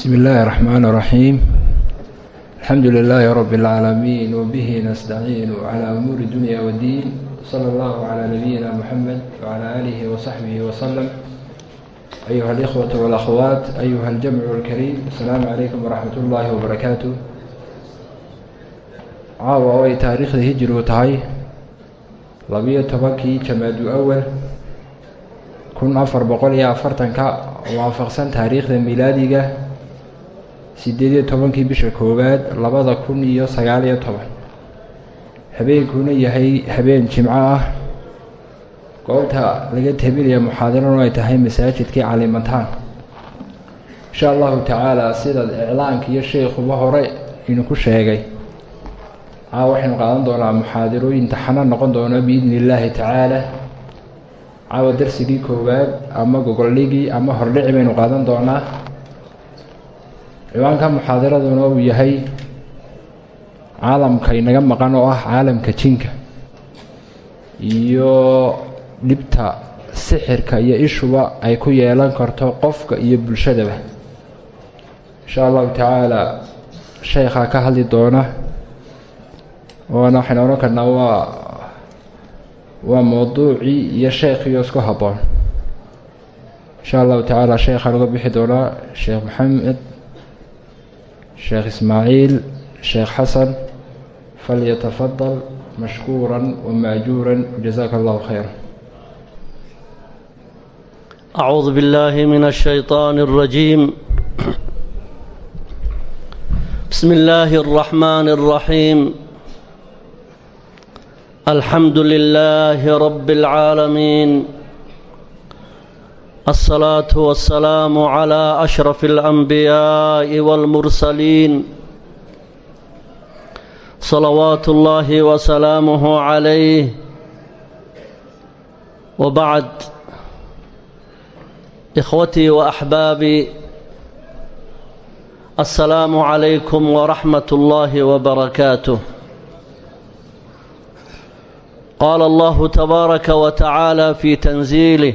بسم الله الرحمن الرحيم الحمد لله رب العالمين وبه نستعين على أمور الدنيا والدين صلى الله على نبينا محمد وعلى آله وصحبه وسلم أيها الإخوة والأخوات أيها الجمع الكريم السلام عليكم ورحمة الله وبركاته caawa ay taariikhda hijirigu tahay labiyo tobankii jamaadu awal kun afar boqol iyo afartanka waafaqsan taariikhda milaadiga sideed iyo tobankii bisha koowaad labada kun iyo sagaal iyo toban. Habeenkuna yahay habeen jimco ah. Goobta laga tabinaya muxaadaranu ay tahay masaajidkii calimantaan insha allahu tacaala sida iclaanka iyo sheikuba hore idinku sheegay. Caa waxaynu qaadan doonaa muxaadarooyin taxano noqon doona biidni illaahi tacaala. Caawa darsigii koowaad ama gogoldhigii ama hordhici baynu qaadan doonaa ciwaanka muxaadaraduna uu yahay caalamka inaga maqan oo ah caalamka jinka iyo dhibta sixirka iyo ishuba ay ku yeelan karto qofka iyo bulshadaba. Insha allahu tacaala sheekhaa ka hadli doona waana waxaynu odhan karnaa waa waa mowduucii iyo sheekhiio isku habboon. Insha allahu tacaala sheekhaan uga bixi doonaa sheekh maxamed sheekh ismaaciil sheekh xasan falyatafadal mashkuuran wamaajuuran jazaaka allahu khayra أعوذ بالله من الشيطان الرجيم بسم الله الرحمن الرحيم الحمد لله رب العالمين الصلاة والسلام على أشرف الأنبياء والمرسلين صلوات الله وسلامه عليه وبعد إخوتي وأحبابي السلام عليكم ورحمة الله وبركاته قال الله تبارك وتعالى في تنزيله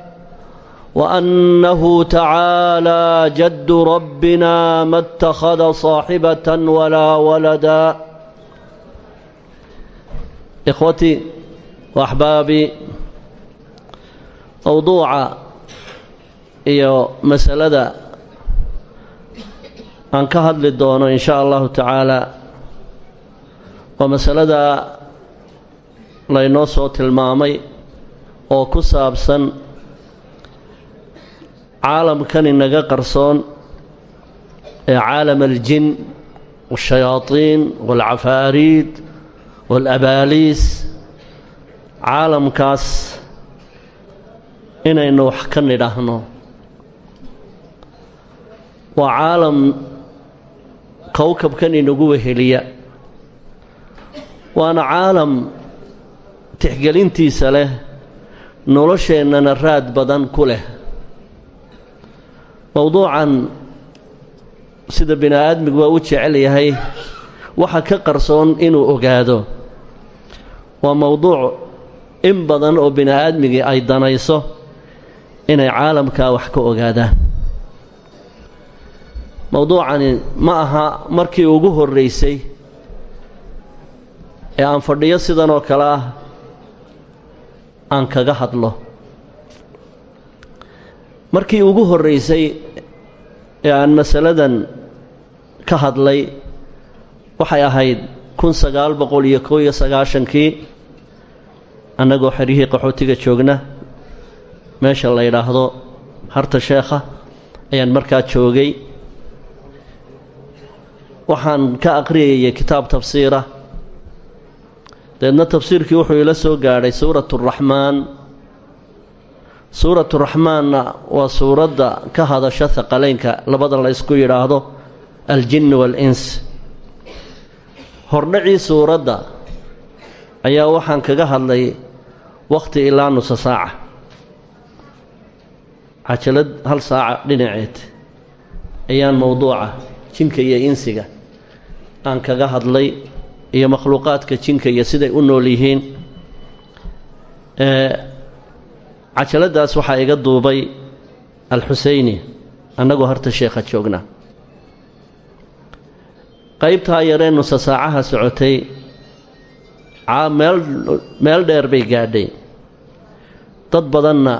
وأنه تعالى جد ربنا ما اتخذ صاحبة ولا ولدا إخوتي وأحبابي موضوع iyo masalada aan ka hadli doono in sha allahu tacaala waa masalada laynoo soo tilmaamay oo ku saabsan caalamkan inaga qarsoon ee caalam aljin waاlshayaadiin wاlcafaariid waalabaaliis caalamkaas inaynu wax ka nidhaahno. Waa caalam kowkabkan inagu weheliya waana caalam tixgelintiisa leh nolosheennana raad badan ku leh mowduucan sida bini aadmigu waa u jecel yahay waxa ka qarsoon inuu ogaado. Waa mowduuc in badan oo bini aadmigii ay danayso inay caalamkaa wax ka ogaadaan. Mowduucani ma aha markii ugu horraysay ee aan fadhiyo sidan oo kale ah aan kaga hadlo markii ugu horraysay ee aan masaladan ka hadlay waxay ahayd kun sagaal boqol iyo koo iyo sagaashankii. Annagoo xeryihii qaxootiga joogna meesha la yidhaahdo harta sheekha ayaan markaa joogay. Waxaan ka aqriyayay kitaab tafsiira. Deedna tafsiirkii wuxuu ila soo gaadhay suuratu raxmaan suuratu raxmaanna waa suuradda ka hadasha haqaleynka labada la ysku yidhaahdo aljinni waal-ins hordhacii suuradda ayaa waxaan kaga hadlay wakhti ilaa nusa saaca. Cajalad hal saaca dhinaceed ayaan mowduuca jinka iyo insiga aan kaga hadlay iyo makhluuqaadka jinka iyo siday u nool yihiin cajaladaas waxaa iga duubay alxuseyni annagoo harta sheekha joogna. Qaybtaa yaree nusa saacaha socotay meel dheer bay gaadhay. Dad badanna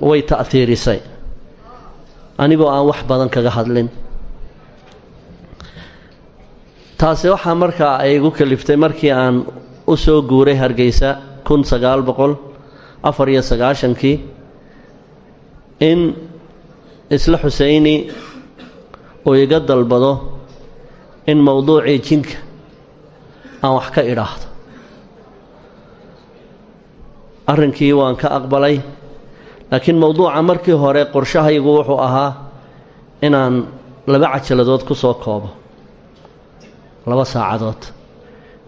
way ta'hiirisay anigoo aan wax badan kaga hadlin. Taasi waxaa markaa ay igu kaliftay markii aan u soo guuray hargeysa kun sagaal boqol afar iyo sagaashankii in isla xuseyni uu iga dalbado in mowduucii jinka aan wax ka idhaahdo. Arrinkii waan ka aqbalay laakiin mowduuca markii hore qorshahaygu wuxuu ahaa inaan laba cajaladood ku soo koobo laba saacadood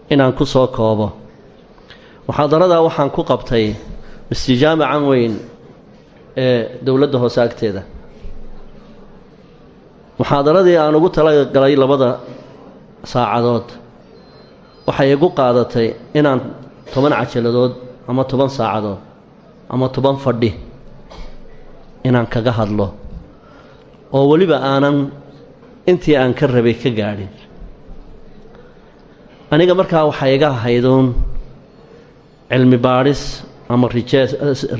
inaan ku soo koobo. Muxaadaradaa waxaan ku qabtay mistijaamacan weyn ee dowladda hoose agteeda. Muxaadaradii aan ugu talagalay labada saacadood waxay igu qaadatay inaan toban cajaladood ama toban saacadood ama toban fadhi inaan kaga hadlo oo weliba aanan intii aan ka rabay ka gaadhin. Aniga markaa waxaa iga ahayduun cilmi baadhis ama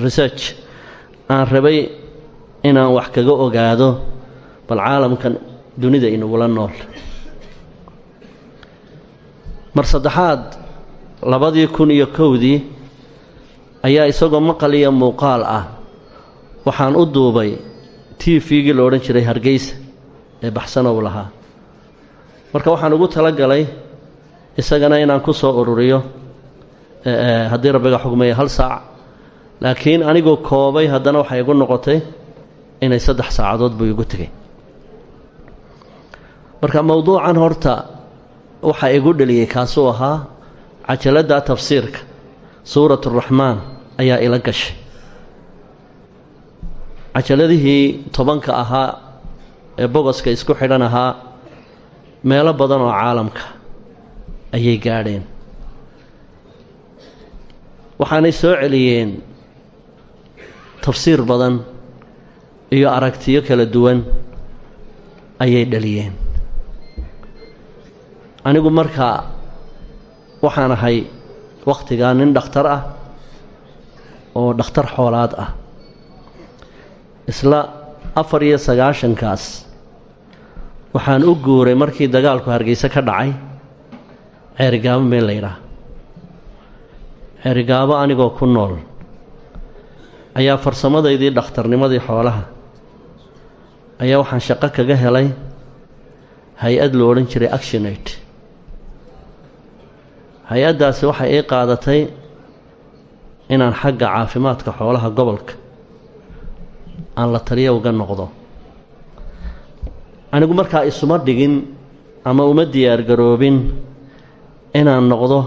research aan rabay inaan wax kaga ogaado bal caalamkan dunida inagula nool. Mar saddexaad labadii kun iyo kowdii ayaa isagoo maqal iyo muuqaal ah. Waxaan u duubay t v-gii la odhan jiray hargeysa ee baxsanow lahaa. Marka waxaan ugu tala galay isagana inaan ku soo ururiyo haddii rabbiga xugmaya hal saac laakiin anigoo koobay haddana waxay igu noqotay inay saddex saacadood buu igu tegay marka mowduucan horta waxaa igu dheliyey kaasuu ahaa cajaladda tafsiirka. Suurat araxmaan ayaa ila gashay. Cajaladihii tobanka ahaa ee bogoska isku xidhan ahaa meelo badan oo caalamka ayay gaadheen waxaanay soo celiyeen tafsiir badan iyo aragtiyo kala duwan ayay dhaliyeen. Anigu markaa waxaan ahay wakhtigaa nin dhakhtar ah oo dhakhtar xoolaad ah. Isla afar iyo sagaashankaas waxaan u guuray markii dagaalku hargeyse ka dhacay ceerigaabo meel la ydhaah ceerigaabo anigoo ku nool. Ayaa farsamadaydii dhakhtarnimadii xoolaha. Ayaa waxaan shaqo kaga helay. Hay'ad lo odhan jiray actionate. Hay'addaasi waxay ii qaadatay inaan xagga caafimaadka xoolaha gobolka aan la taliyo uga noqdo. Anigu markaa isuma dhigin ama uma diyaargaroobin inaan noqdo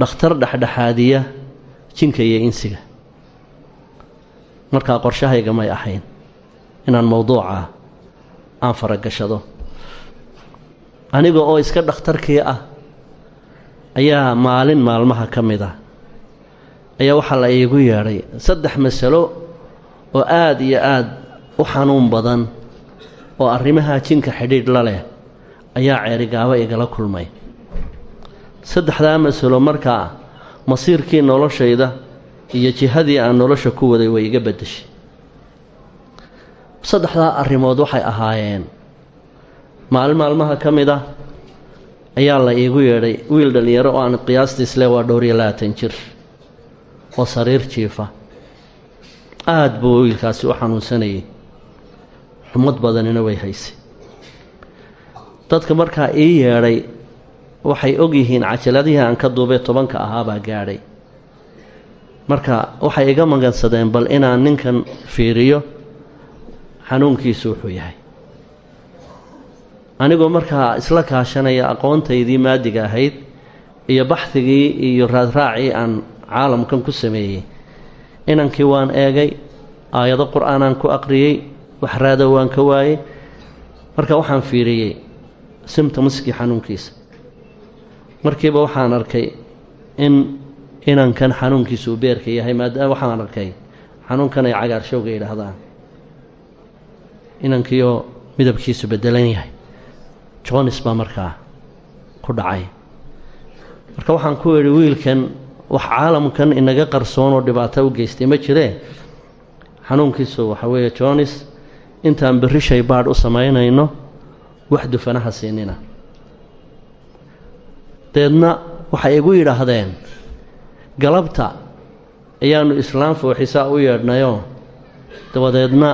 dhakhtar dhexdhexaadiya jinka iyo insiga. Markaa qorshahayga may ahayn inaan mowduuca aan faragashado aniga oo iska dhakhtarkii ah ayaa maalin maalmaha ka mid ah. Ayaa waxaa la iigu yeedhay saddex masalo oo aada iyo aada u xanuun badan oo arrimaha jinka xidhiidh la leh ayaa ceerigaabo igala kulmay saddexdaa masalo markaa masiirkii noloshayda iyo jihadii aan nolosha ku waday way iga beddeshay. Saddexdaa arrimood waxay ahaayeen maalin maalmaha ka mid ah ayaa la iigu yeedhay wiil dhallinyaro oo aan qiyaastiisle waa dhowr iyo labaatan jir oo sariir jiifa. Aada buu wiilkaasi u xanuunsanayay xumad badanina way haysay. Dadka markaa ii yeedhay waxay og yihiin cajaladihii aan ka duubay tobanka ahaabaa gaadhay. Marka waxay iga magansadeen bal inaan ninkan fiiriyo xanuunkiisu wuxuu yahay. Anigoo markaa isla kaashanaya aqoontaydii maadiga ahayd iyo baxdigii iyo raadraacii aan caalamkan ku sameeyey inankii waan eegay aayado qur'aanaan ku aqriyey wax raada waan ka waayey marka waxaan fiiriyey simtomskii xanuunkiisa markiiba waxaan arkay in inankan xanuunkiisa uu beerka yahay maadaama waxaan arkay xanuunkan ay cagaarshowga yidhaahdaan. Inankiioo midabkiisu bedelan yahay. Jonis baa markaa ku dhacay. Marka waxaan ku idhi wiilkan wax caalamkan inaga qarsoon oo dhibaato u geystay ma jiree? Xanuunkiisu waxa weeye jonis intaan berri shaybaadh u samaynayno wax dufanaha siinina deedna waxay igu yidhaahdeen galabta ayaannu islaam fooxisaa u yeedhnayoo dabadeedna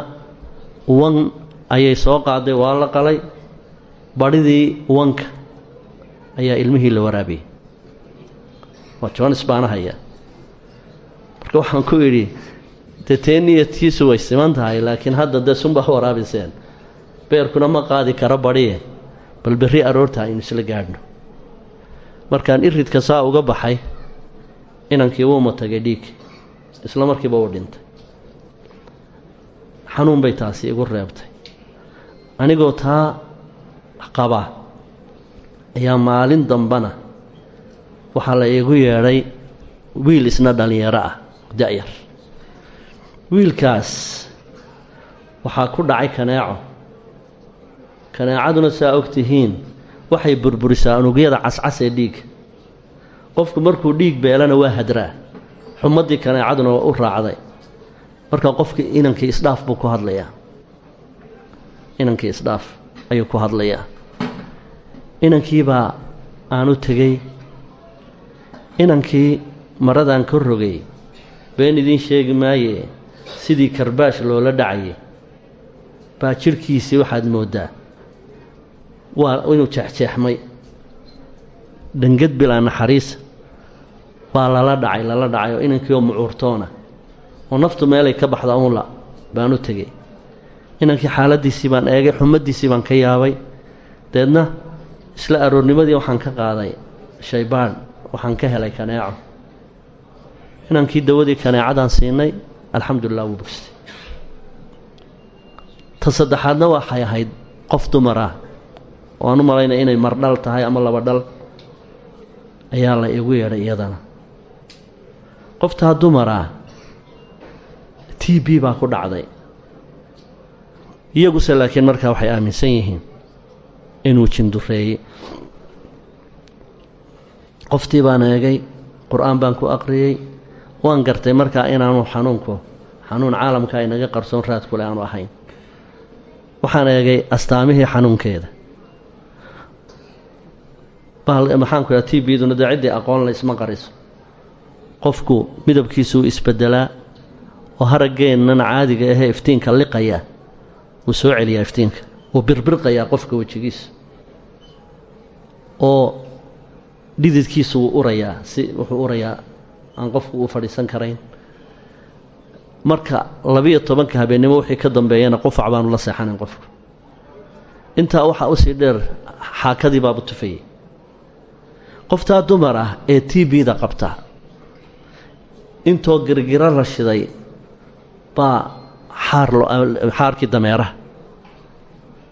wan ayay soo qaaday waa la qalay. Badhidii wanka ayaa ilmihii la waraabiyey waa jonis baana haya marka waxaan ku idhi dee tee way siman tahay laakiin hadda dee sunbaa waraabiseen beerkuna ma qaadi karo badhiye bal berri aroorta aynu isla gaadhno markaan iridka saa uga baxay inankii wuuma tagay dhiig isla markiiba uu dhintay. Xanuun bay taasi igu reebtay. Anigoo taa qaba ayaa maalin dambana waxaa la iigu yeedhay wiil isna dhallinyaro ah da-yar. Wiilkaas waxaa ku dhacay kaneeco. Kaneecaduna saa og tihiin waxay burburisaa unugyada cascas ee dhiigga qofku markuu dhiig beelana waa hadraa. Xumaddii kaneecaduna waa u raacday. Marka qofkii inankii isdhaaf buu ku hadlayaa. Inankii isdhaaf ayuu ku hadlayaa. Inankiibaa aanu tegey. Inankii maradaan ka rogay. Been idiin sheegi maaye sidii karbaash loola dhacayay. Baa jidhkiisii waxaad mooddaa waa inuu jeexjeexmay. Dhangad bilaa naxariisa baa lala dhacay lala dhacay oo inankii oo mucuurtoona. Oo naftu meelay ka baxda uunla baan u tegey. Inankii xaaladdiisii baan eegay xumaddiisii baan ka yaabay. Deedna isla aroornimadii waxaan ka qaaday shaybaadh waxaan ka helay kaneeco. Inankii dawadii kaneecadaan siinay alxamdulilah wuu bogsay ta saddexaadna waxay ahayd qof dumar oo aan u malaynaya inay mardhal tahay ama laba dhal. Ayaa la igu yeedhay iyadana. Qoftaa dumar ah t b baa ku dhacday. Iyaguse laakiin markaa waxay aaminsan yihiin inuu jindureeyey qoftii baan eegay qur'aan baan ku aqriyey. Waan gartay markaa inaanu xanuunku xanuun caalamka inaga qarsoon raadkule aanu ahayn. Waxaan eegay astaamihii xanuunkeeda maxaanku idhaha t bduna dee ciddii aqoon la isma qariso. Qofku midabkiisuu isbedelaa oo haraggeennan caadiga ahee iftiinka liqaya wuu soo celiyaa iftiinka wuu birbirqayaa qofka wejigiisa oo dhididkiisu wuu urayaa si wuxuu urayaa aan qofku uu fadhiisan karayn. Marka labiyo tobanka habeennimo wixii ka dambeeyana qufac baanu la seexanayn qofku. Intaa waxaa u sii dheer xaakadii baabu tufayey qoftaa dumar ah ee t b-da qabta. Intoo girgiro la shiday baa xaar xaarkii dameeraha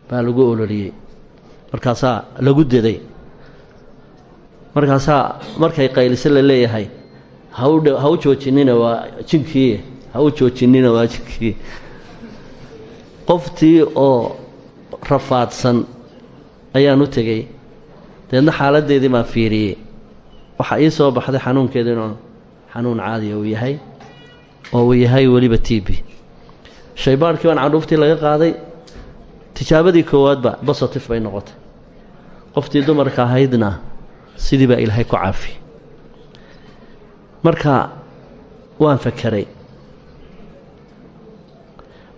baa lagu ololiyey. Markaasaa lagu deday markaasaa markay qayliso la leeyahay ha u joojinina waa jinkii ha u joojinina waa jinkii. Qoftii oo rafaadsan ayaan u tegey deedna xaaladdeedii baan fiiriyey. Waxaa ii soo baxday xanuunkeedu inuu xanuun caadiya uu yahay oo uu yahay weliba t b. Shaybaadhkii baan candhuuftii laga qaaday. Tijaabadii koowaadba bositif bay noqotay. Qoftii dumarka ahaydna sidii baa ilaahay ku caafi. Marka waan fakeray.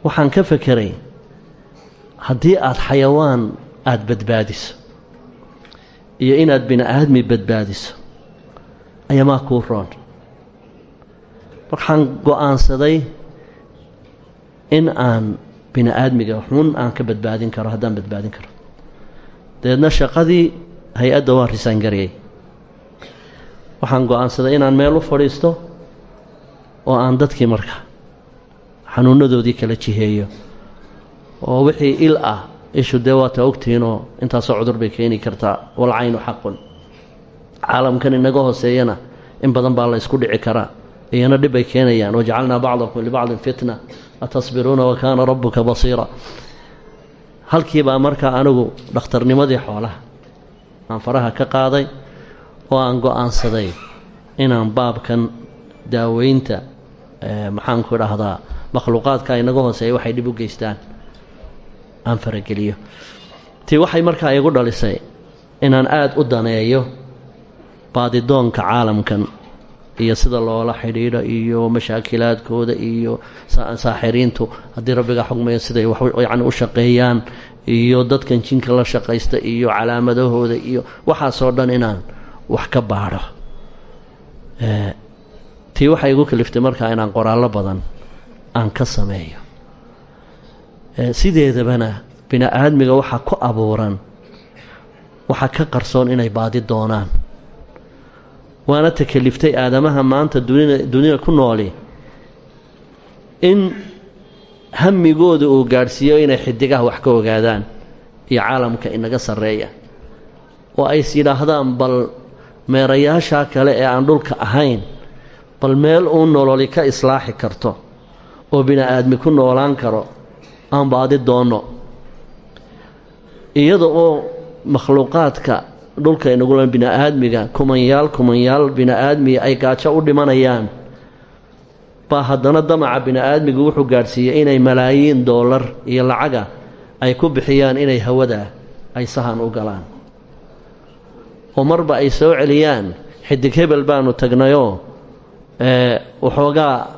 Waxaan ka fakeray haddii aada xayawaan aada badbaadiso iyo inaad bini aadmi badbaadiso ayamaa kuu roon. Waxaan go'aansaday in aan bini aadmiga xun aan ka badbaadin karo haddaan badbaadin karo. Dabeedna shaqadii hay'adda waan risaangariyey waxaan go'aansaday inaan meel u fadhiisto oo aan dadkii marka xanuunadoodii kala jiheeyo oo wixii il ah ishu dee waata ogtihiinoo intaasoo cudur bay keeni kartaa. Walcaynu xaqun. Caalamkan inaga hooseeyana in badan baa la ysku dhici karaa. Iyana dhib bay keenayaan. Wajacalnaa bacdakum libacdin fitna. Atasbiruuna wa kaana rabbuka basiira. Halkiibaa markaa anigu dhakhtarnimadii xoolaha. Aan faraha ka qaaday oo aan go'aansaday inaan baabkan daaweynta maxaanku idhaahdaa makhluuqaadka inaga hooseeya waxay dhib u geystaan aan farageliyo. Tii waxay markaa igu dhalisay inaan aada u daneeyo baadidoonka caalamkan iyo sida loola xidhiidho iyo mashaakilaadkooda iyo saaxiriintu. Haddii rabbiga xugmaya siday yani u shaqeeyaan iyo dadkan jinka la shaqaysta iyo calaamadahooda iyo waxaasoo dhan inaan wax ka baadho. Tii waxay igu kaliftay markaa inaan qoraallo badan aan ka sameeyo sideedabana bini aadmiga waxaa ku abuuran waxaa ka qarsoon inay baadi doonaan. Waana takaliftay aadamaha maanta dunida ku nooli. In hamigooda uu gaadhsiiyo inay xidigaha wax ka ogaadaan iyo caalamka inaga sarreeya. Oo ays yidhaahdaan bal meerayaashaa kale ee aan dhulka ahayn bal meel uu nololi ka islaaxi karto oo bini aadmi ku noolaan karo aan baadi doonno iyada oo makhluuqaadka dhulka inagula bini aadmiga kumanyaal kumanyaal bini aadmiga ay gaajo u dhimanayaan. Baa haddana damaca bini aadmigu wuxuu gaadhsiiyey inay malaayiin doolar iyo lacaga ay ku bixiyaan inay hawada ay sahan u galaan. Oo marba ay soo celiyaan xidig hebel baanu tagnayoo waxoogaa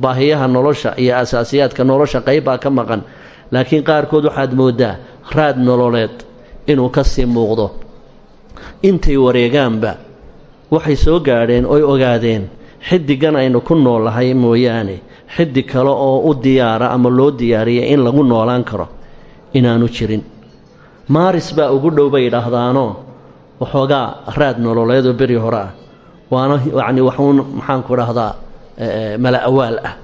baahiyaha nolosha iyo asaasiyaadka nolosha qayb baa ka maqan. Laakiin qaarkood waxaad mooddaa raad nololeed inuu ka sii muuqdo. Intay wareegaanba waxay soo gaadheen oy ogaadeen xidigan aynu ku noolahay mooyaane xidig kale oo u diyaara ama loo diyaariyay in lagu noolaan karo inaanu jirin. Maaris baa ugu dhow bay yidhaahdaanoo waxoogaa raad nololeedoo beri hore ah. Waana yacni waxuun maxaanku idhaahdaa mala awaal ah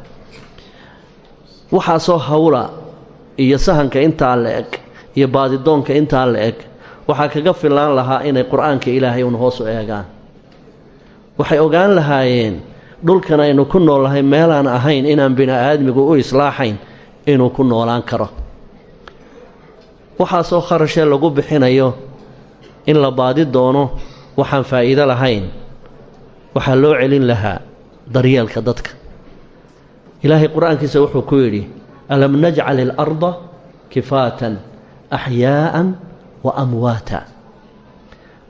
waxaasoo hawla iyo sahanka intaa la eg iyo baadidoonka intaa la eg waxaa kaga filaan lahaa inay qur'aanka ilaahay uun hoos u eegaan. Waxay ogaan lahaayeen dhulkan aynu ku noolnahay meelaan ahayn inaan bini aadmigu u islaaxayn inuu ku noolaan karo. Waxaasoo kharashee lagu bixinayo in la baadi doono waxaan faa'iido lahayn. Waxaa loo celin lahaa daryeelka dadka. Ilaahay qur'aankiisa wuxuu ku yidhi alam najcal ilarda kifaatan axyaa'an wa amwaata.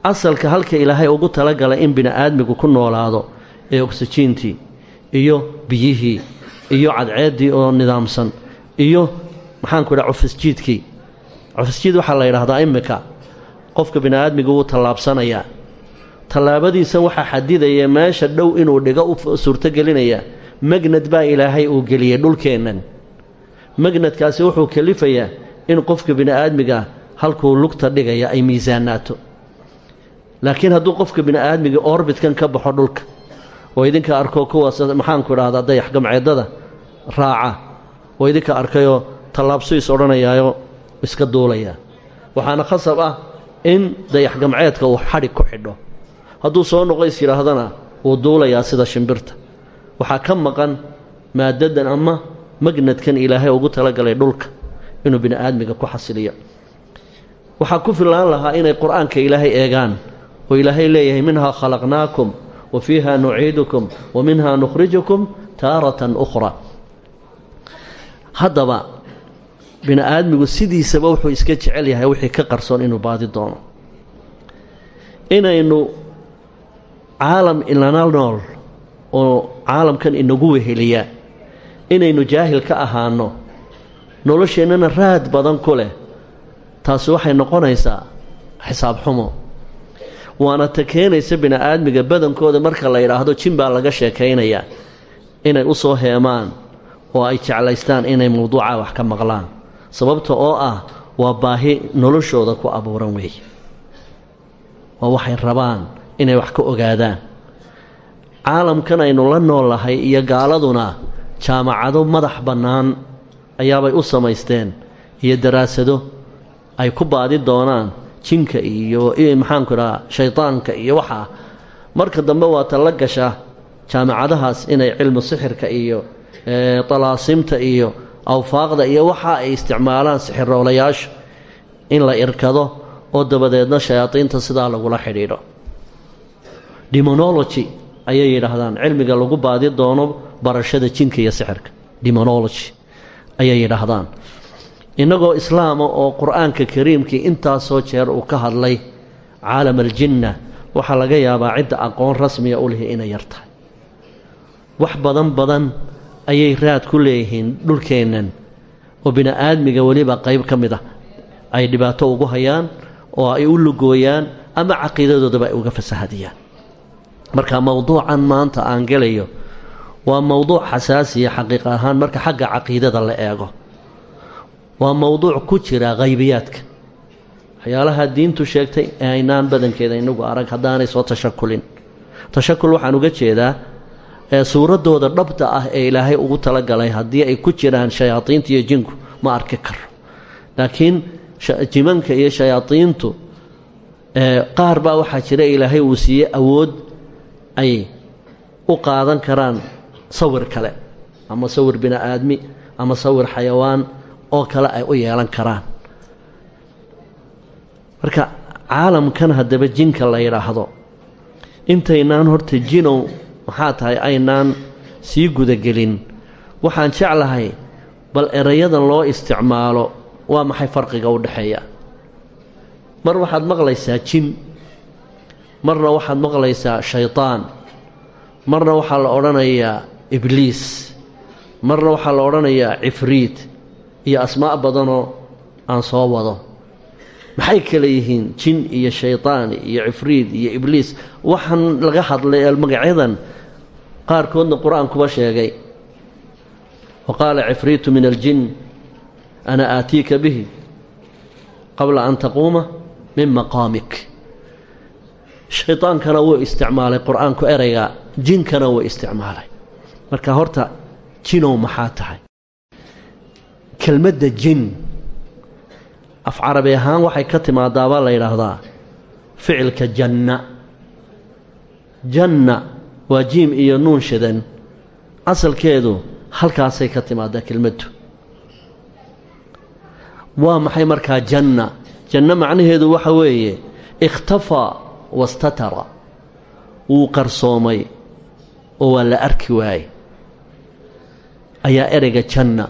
Asalka halka ilaahay ugu talagalay in bini aadmigu ku noolaado ee ogsajiintii iyo biyihii iyo cadceeddii oo nidaamsan iyo maxaanku idhaha cufisjiidkii cufisjiid waxaa la yidhaahdaa iminka qofka bini aadmigu wuu tallaabsanayaa tallaabadiisan waxaa xadidaya meesha dhow inuu dhigo u suurtogelinaya magnad baa ilaahay uu geliyey dhulkeennan. Magnadkaasi wuxuu kalifayaa in qofka bini aadmiga halkuu lugta dhigaya ay miisaanaato. Laakiin hadduu qofka bini aadmiga orbitkan ka baxo dhulka oo idinka arko kuwaas maxaanku idhaahdaa dayax gamceedada raaca oo idinka arkayoo tallaabsuis odhanayaayo iska duulaya. Waxaana khasab ah in dayax gamceedka uu xadhig ku xidho hadduu soo noqo is yidhaahdana wuu duulayaa sida shimbirta. Waxaa ka maqan maadadan ama magnadkan ilaahay ugu talagalay dhulka inuu bini aadmiga ku xasiliyo. Waxaa ku fillaan lahaa inay qur'aanka ilaahay eegaan oo ilaahay leeyahay minhaa khalaqnaakum wa fiiha nuciidukum wa minhaa nukhrijukum taaratan ukhra haddaba bini aadmigu sidiisaba wuxuu iska jecel yahay wixii ka qarsoon inuu baadi doono. Inaynu caalam ilana nool oo caalamkan inagu weheliya inaynu jaahil ka ahaano nolosheennana raad badan ku leh taasi waxay noqonaysaa xisaab xumo. Waana ta keenaysa bini aadmiga badankooda marka la yidhaahdo jin baa laga sheekaynayaa inay u soo heemaan oo ay jeclaystaan inay mawduuca wax ka maqlaan. Sababta oo ah waa baahi noloshooda ku abuuran weeye. Waa waxay rabaan inay wax ka ogaadaan. Caalamkan aynu la noolahay iyo gaaladuna jaamacado madax bannaan ayaabay u samaysteen iyo daraasado ay ku baadi doonaan jinka iyo maxaanku idhaha shaydaanka iyo waxaa marka dambe waa ta la gasha jaamacadahaas inay cilmu sixirka iyo dalaasimta iyo awfaaqda iyo waxa ay isticmaalaan sixiroolayaashu in la irkado oo dabadeedna shayaadiinta sidaa lagula xidhiidho demonology ayay yidhaahdaan. Cilmiga lagu baadi doono barashada jinka iyo sixirka. Demonology ayay yidhaahdaan. Innagoo islaama oo qur'aanka kariimkii intaasoo jeer uu ka hadlay caalam aljinna waxaa laga yaabaa cidda aqoon rasmiga u lihi inay yar tahay. Wax badan badan ayay raad ku leeyihiin dhulkeennan oo bini-aadmiga weliba qayb ka mid ah. Ay dhibaato ugu hayaan oo ay u lugooyaan ama caqiidadoodaba ay uga fasahadiyaan marka mowduucan maanta aan gelayo waa mowduuc xasaasiya xaqiiq ahaan marka xagga caqiidada la eego. Waa mowduuc ku jira haybiyaadka waxyaalaha diintu sheegtay ee aynaan badankeeda inagu arag haddaanay soo tashakulin. Tashakul waxaan uga jeedaa ee suuraddooda dhabta ah ee ilaahay ugu talagalay haddii ay ku jiraan shayaadiinta iyo jinku ma arki karo laakiin jimanka iyo shayaadiintu qaar baa waxaa jira ilaahay uu siiyey awood ay u qaadan karaan sawir kale ama sawir bini aadmi ama sawir xayawaan oo kale ay u yeelan karaan. Marka caalamkan haddaba jinka la yidhaahdo intaynaan horta jinow maxaa tahay aynaan sii gudagelin? Waxaan jeclahay bal erayadan loo isticmaalo waa maxay farqiga u dhexeeya? Mar waxaad maqlaysaa jin marna waxaad maqlaysaa shaydaan marna waxaa la odhanayaa ibliis marna waxaa la odhanayaa cifriid iyo asmaa' badanoo aan soo wado. Maxay kale yihiin jin iyo shaydaan iyo cifriid iyo ibliis? Waxaan laga hadlay magacyadan qaarkoodna qur'aankuba sheegay. Wa qaala cifriitu min aljin ana aatiika bihi qabla an taquuma min maqaamik shaydaankana wuu isticmaalay qur'aanku ereyga jinkana wuu isticmaalay. Marka horta jinow maxaa tahay? Kelmadda jin. Af carabi ahaan waxay ka timaadaabaa la yidhaahdaa ficilka janna. Janna waa jiim iyo nuun shidan. Asalkeedu halkaasay ka timaadaa kelmaddu. Waa maxay markaa janna? Janno macnaheedu waxa weeye ikhtafaa wastatara. Wuu qarsoomay oo waa la arki waayey. Ayaa ereyga janna.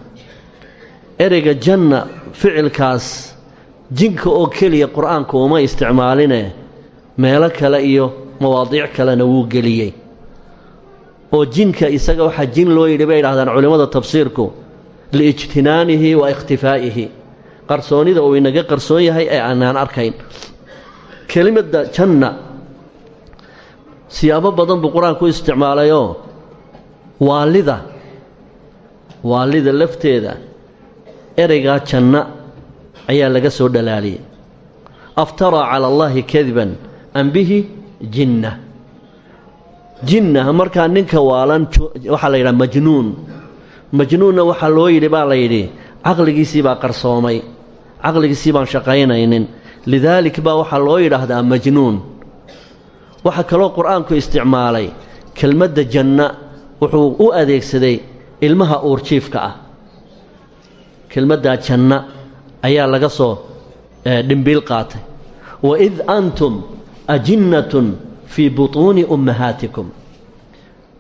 Ereyga janna ficilkaas jinka oo keliya qur'aanku uma isticmaaline meelo kale iyo mawaadiic kalena wuu geliyey. Oo jinka isaga waxaa jin loo yidhi bay yidhahdaan culimmada tafsiirku liijtinaanihi wa ikhtifaa'ihi. Qarsoonida uu inaga qarsoon yahay ee aanaan arkayn kelimadda janna siyaabo badan buu qur'aanku u isticmaalayoo waalida waalida lafteeda ereygaa janna ayaa laga soo dhalaaliyey aftaraa cala allaahi kadiban an bihi jinna jinna markaa ninka waalan waxaa la yidhaha majnuun. Majnuunna waxaa loo yidhi baa la yidhi caqligiisii baa qarsoomay. Caqligiisii baan shaqaynaynin lidaalik baa waxaa loo yidhaahdaa majnuun. Waxaa kaloo qur'aanku isticmaalay kelmadda janna wuxuu u adeegsaday ilmaha uurjiifka ah. Kelmaddaa janna ayaa laga soo dhimbiil qaatay. Waid antum ajinnatun fii butuuni ummahaatikum.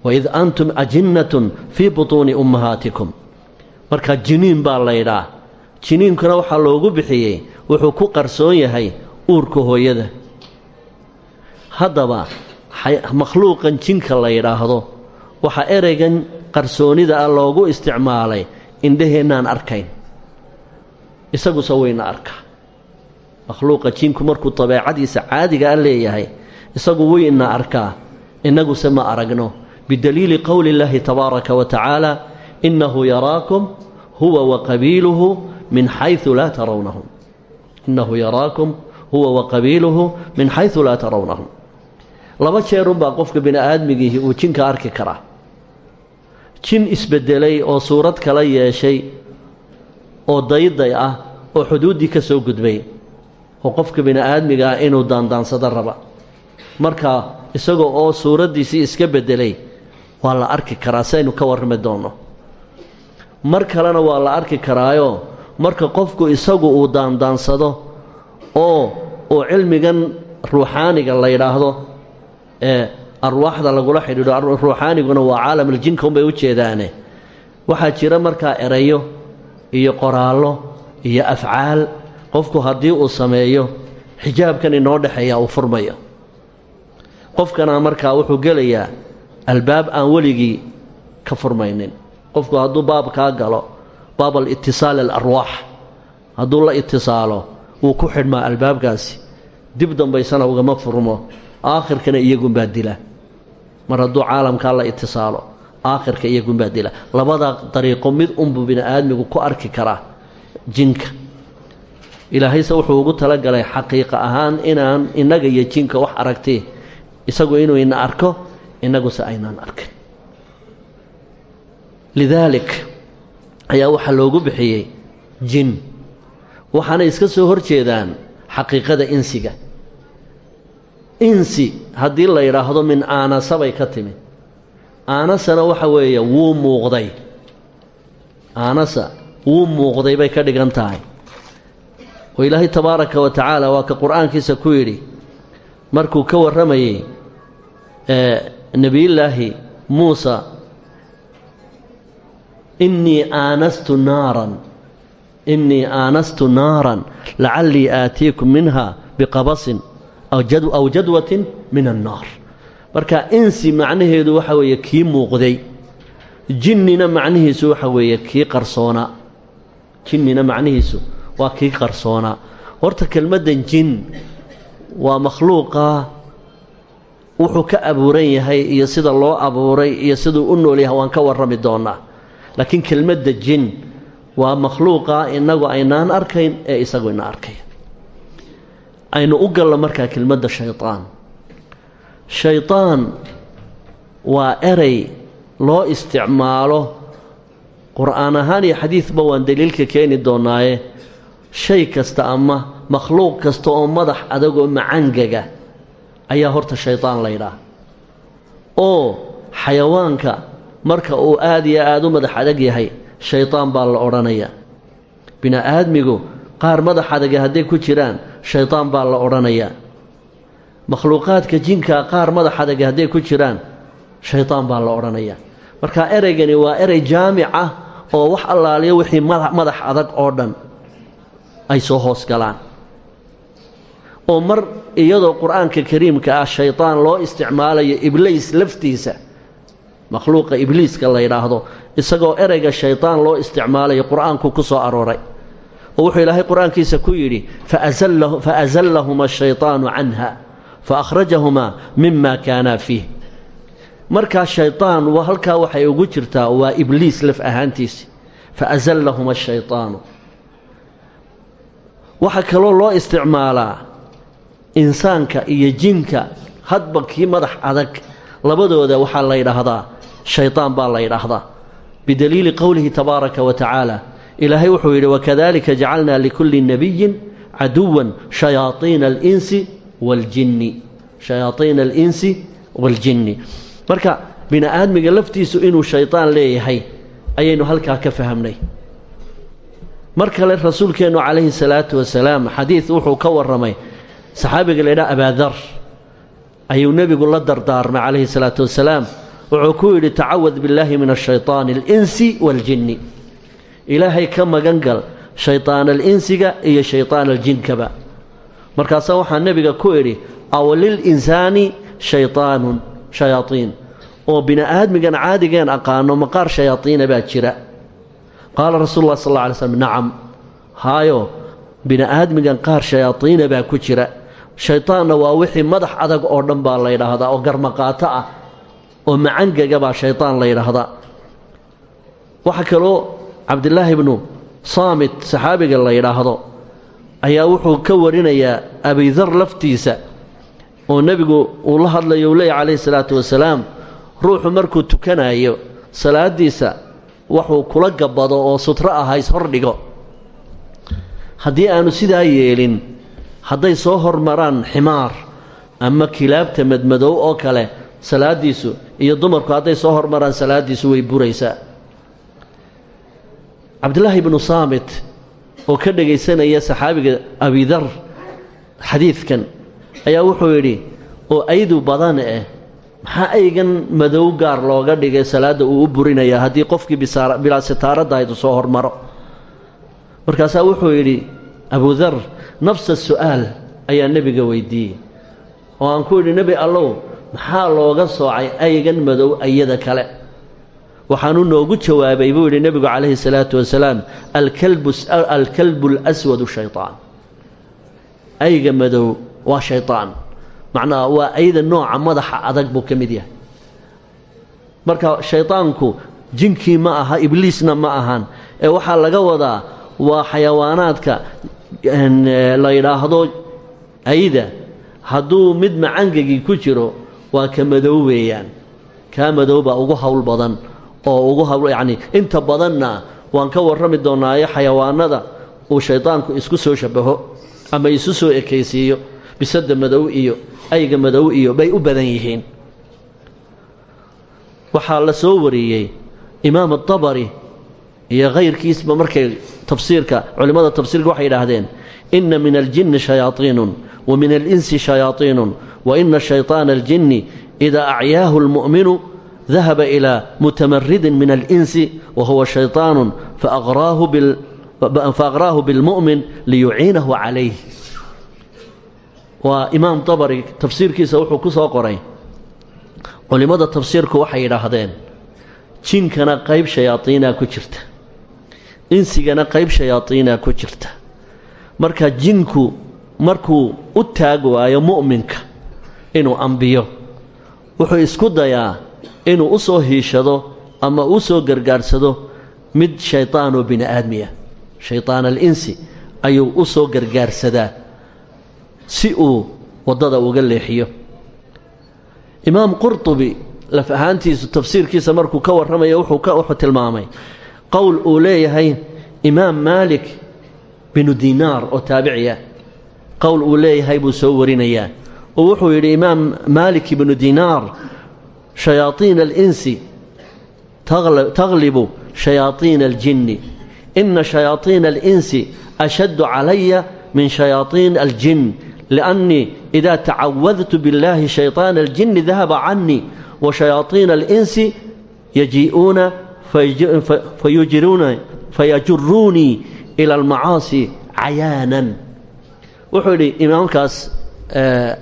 Waid antum ajinnatun fii butuuni ummahaatikum. Marka jiniin baa laydhaa jiniinkuna waxaa loogu bixiyey wuxuu ku qarsoon yahay uurka hooyada. Haddaba makhluuqan jinka la yidhaahdo waxaa ereygan qarsoonida ah loogu isticmaalay indhaheennaan arkayn. Isaguse wayna arkaa makhluuqa jinku markuu dabeecadiisa caadiga a leeyahay isagu wayna arkaa innaguse ma aragno bidaliili qowli illaahi tabaaraka wa tacaala innahu yaraakum huwa wa qabiiluhu min xaysu laa tarawnahum. Innahu yaraakum huwa wa qabiiluhu min xaysu laa tarawnahum. Laba jeerunbaa qofka bini aadmigiihi uu jinka arki karaa. Jin isbedelay oo suurad kala yeeshay oo dayday ah oo xuduuddii ka soo gudbay oo qofka bini aadmiga ah inuu daandaansado raba. Marka isagoo oo suuraddiisii iska beddelay waa la arki karaa saynu ka warrami doonno mar kalena waa la arki karaayo marka qofku isagu uu daandaansado oo uu cilmigan ruuxaaniga la yidhaahdo ee arwaaxda lagula xidhiidho ruuxaaniguna waa caalamuljinka unbay u jeedaane. Waxaa jira markaa erayo iyo qoraallo iyo afcaal. Qofku haddii uu sameeyo xijaabkan inoo dhexeeya uu furmayo. Qofkana markaa wuxuu gelayaa albaab aan weligii ka furmaynin. Qofku hadduu baab kaa galo baab alitisaal alarwaax hadduu la itisaalo wuu ku xidhmaa albaabkaasi dib dambaysana ugama furmo. Aakhirkana iyagunbaa dila. Mar hadduu caalamkaa la itisaalo aakhirka iyagunbaa dila. Labada dariiqo mid unbuu bini aadmigu ku arki karaa jinka. Ilaahayse wuxuu ugu talagalay xaqiiqa ahaan inaan innaga iyo jinka wax aragti isagu inuu ina arko innaguse aynaan arkin. Lidaalik ayaa waxaa loogu bixiyey jin. Waxaanay iska soo hor jeedaan xaqiiqada insiga. Insi haddii la yidhaahdo min aanasa bay ka timi. Aanasana waxa weeye wuu muuqday. Aanasa wuu muuqday bay ka dhigan tahay. Oo ilaahay tabaaraka wa tacaala waa ka qur'aankiisa ku yidhi markuu ka warramayey nebiyullaahi muusa innii aanastu naaran. Innii aanastu naaran. Lacallii aatiikum minha biqabasin aw jadwatin min annaar marka insi macnaheedu waxa weeye kii muuqday. Jinnina macnihiisu waxa weeye kii qarsoonaa jinnina macnihiisu waa kii qarsoonaa horta kelmaddan jin waa makhluuqa wuxuu ka abuuran yahay iyo sida loo abuuray iyo siduu u nool yahay waan ka warrami doonnaa laakiin kelmadda jin waa makhluuqa innagu aynaan arkayn ee isagu ina arkaya aynu u gallo markaa kelmadda shaydaan shaydaan waa erey loo isticmaalo qur'aan ahaan iyo xadiidba waan daliilka keeni doonnaaye shay kasta ama makhluuq kasta oo madax adagoo macangaga ayaa horta shaydaan laydhaah oo xayawaanka marka uu aad iyo aad u madax adag yahay shaydaan baa la odhanayaa bini-aadmigu qaar madax adaga hadday ku jiraan shaydaan baa la odhanayaa makhluuqaadka jinkaa qaar madax adaga hadday ku jiraan shaydaan baa la odhanayaa marka ereygani waa erey jaamic ah oo wax allaaliyo wixii madax adag oo dhan ay soo hoos galaan. Oo mar iyadoo qur'aanka kariimka ah shaydaan loo isticmaalayo ibliis laftiisa makhluuqa ibliiska la yidhaahdo isagoo erayga shaytaan loo isticmaalayo qur'aanku ku soo arooray. Oo wuxuu ilaahay qur'aankiisa ku yidhi fa asallahuma ashaydaanu canha fa akhrajahumaa mima kaanaa fiih. Markaa shaydaan halkaa waxay ugu jirtaa waa ibliis laf ahaantiisi fa asallahuma ashaydaanu waxaa kaloo loo isticmaalaa insaanka iyo jinka hadba kii madax adag labadooda waxaa la yidhaahdaa shaydaan baa la yidhaahdaa. Bidaliili qowlihi tabaaraka wa tacaala ilaahay wuxuu yidhi wakadalika jacalnaa likulli nabiyin caduwan shayaaiina alinsi waljinni. Shayaaiina alinsi waaljinni marka bini aadmiga laftiisu inuu shaydaan leeyahay ayaynu halkaa ka fahamnay. Mar kale rasuulkeennu calayhi salaatu wasalaam xadiid wuxuu ka warramay saxaabiga la ydhaha abaadar ayuu nebigu la dardaarmay calayhi salaatu wasalaam wuxuu ku yidhi tacawad billahi min ashaytaani alinsi waaljinni ilaahay ka magan gal shaytaan alinsiga iyo shaytaan aljinkaba. Markaasaa waxaa nebiga ku idhi aw lilinsaani shaytaanun shayaaiin oo bini'aadmigan caadigeen aqaano maqaar shayaaiina baa jira. Qaala rasuulu lah sal alla alay slm nacam haayo bini'aadmigan qaar shayaaiina baa ku jira. Shaytaanna waa wixii madax adag oo dhan baa la ydhaahdaa oo garmaqaato ah oo macangaga baa shaydaan la ydhaahdaa waxaa kaloo cabdilaahi ibnu saamit saxaabiga la yidhaahdo ayaa wuxuu ka warinayaa abidar laftiisa oo nebigu uu la hadlayo uu leeyahy calayhi salaatu wasalaam ruuxu markuu tukanayo salaaddiisa waxuu kula gabbado oo sutro ah hays hordhigo haddii aanu sidaa yeelin hadday soo hormaraan ximaar ama kilaabta madmadow oo kale salaaddiisu iyo dumarku hadday soo hormaraan salaaddiisu way buraysaa. Cabdillaahi ibnu saamit oo ka dhegaysanaya saxaabiga abidar xadiidkan ayaa wuxuu yidhi oo aydu badan eh maxaa aygan madow gaar looga dhigay salaadda uu u burinayaa haddii qofkii bilaa sitaaradahaydu soo hormaro? Markaasaa wuxuu yidhi abudar nafsa su'aal ayaa nebiga weydiiyey. Oo aan ku yidhi nebi allow maxaa looga soocay aygan madow ayada kale? Waxaanu noogu jawaabay buu yidhi nebigu calayhi salaatu wasalaam alkalbu alaswadu shaytaan. Ayga madow waa shaytaan. Macnaha waa ayda nooca madaxa adag buu ka mid yahay. Marka shaydaanku jinkii ma aha ibliisna ma ahan. Ee waxaa laga wadaa waa xayawaanaadka la yidhaahdo ayda hadduu mid macangagii ku jiro waa ka madow weeyaan. Kaa madow baa ugu howl badan oo ugu hawl yacni inta badanna waan ka warrami doonaayo xayawaanada uu shaydaanku isku soo shabaho ama isu soo ekaysiiyo. Bisada madow iyo ayga madow iyo bay u badan yihiin. Waxaa la soo wariyey imaam adabari iyo kayrkiisba markay tafsiirka culimmada tafsiirka waxay yidhaahdeen inna min aljinni shayaaiinun wa min alinsi shayaaiinun wa ina shayطaana aljinni idaa acyaahu lmu'minu dahaba ilaa mutamaridin min alinsi wa huwa shayطaanu faaqraahu bilmu'min liyuciinahu calayh waa imaam dabari tafsiirkiisa wuxuu ku soo qoray culimmada tafsiirku waxay yidhaahdeen jinkana qayb shayaadiinaa ku jirta insigana qayb shayaadiinaa ku jirta marka jinku markuu u taag waayo mu'minka inuu ambiyo. Wuxuu isku dayaa inuu u soo hiishado ama u soo gargaarsado mid shaydaanoo bini aadmiya shaydaan alinsi ayuu u soo gargaarsadaa si uu waddada uga leexiyo. Imaam qurtubi laf ahaantiisu tafsiirkiisa markuu ka warramaya wuxuu tilmaamay qowl uu leeyahay imaam maalik binu dinaar oo taabiciya qowl uu leeyahay buu soo warinayaa uu wuxuu yidhi imaam maalik ibnu dinaar shayaaiina alinsi taglibu shayaaiina aljinni. Ina shayaaiina alinsi ashaddu calaya min shayaaiin aljin liannii idaa tacawadtu biاllaahi shayطaana aljinni dahaba canii wa shayaaiina alinsi yajii'uuna fayajuruunii ila almacaasi cayaanan. Wuxuu yidhi imaamkaas eh,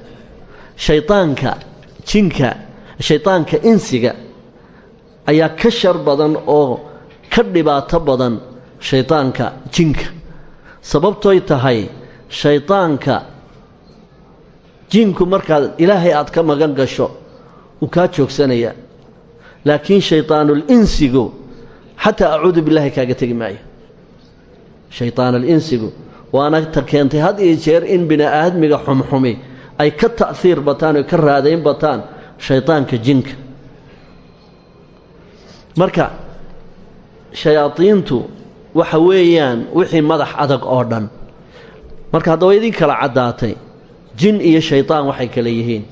shaydaanka jinka shaydaanka insiga ayaa ka shar badan oo ka dhibaato badan shaydaanka jinka. Sababtoy tahay shaydaanka jinku markaad ilaahay aad ka magan gasho uu kaa joogsanayaa laakiin shaydaanul insigu xataa acuudu billaahi kaaga tegi maayo. Shaydaanul insigu waana ta keentay had iyo jeer in bini aadmiga xumxumi ay ka ta'hiir bataan oy ka raadayn bataan shayطaanka jinka. Marka shayaadiintu waxa weeyaan wixii madax adag oo dhan. Marka haddaba idin kala caddaatay. Jin iyo shaydaan waxay kale yihiin.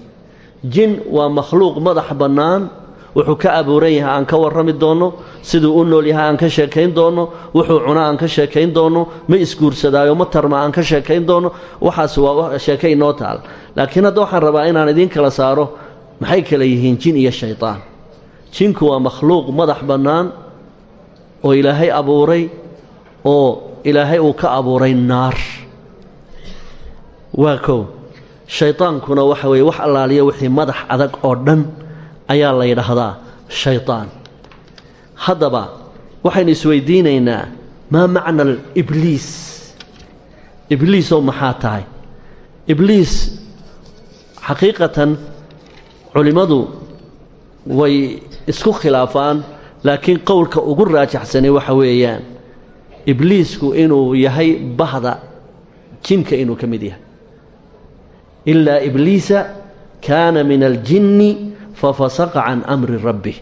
Jin waa makhluuq madax bannaan wuxuu ka abuuran yahay aan ka warrami doonno siduu u nool yahay aan ka sheekayn doonno wuxuu cuna aan ka sheekayn doonno ma isguursadaayo ma tarma aan ka sheekayn doonno waxaas waa sheeke inoo taal. Laakiin hadda waxaan rabaa inaan idiin kala saaro maxay kale yihiin jin iyo shaydaan jinku waa makhluuq madax bannaan oo ilaahay abuuray oo ilaahay uu ka abuuray naar. Waa kow shaydaankuna waxa weeye wax allaaliya wixii madax adag oo dhan ayaa la yidhaahdaa shaydaan haddaba waxaynu isweydiinaynaa maa macna ibliis ibliisow maxaa tahay? Ibliis xaqiiqatan culimmadu way isku khilaafaan laakiin qowlka ugu raajaxsanay waxa weeyaan ibliisku inuu yahay bahda jinka inuu ka mid yahay. Ilaa ibliisa kaana min aljinni fafasaqa can amri rabbi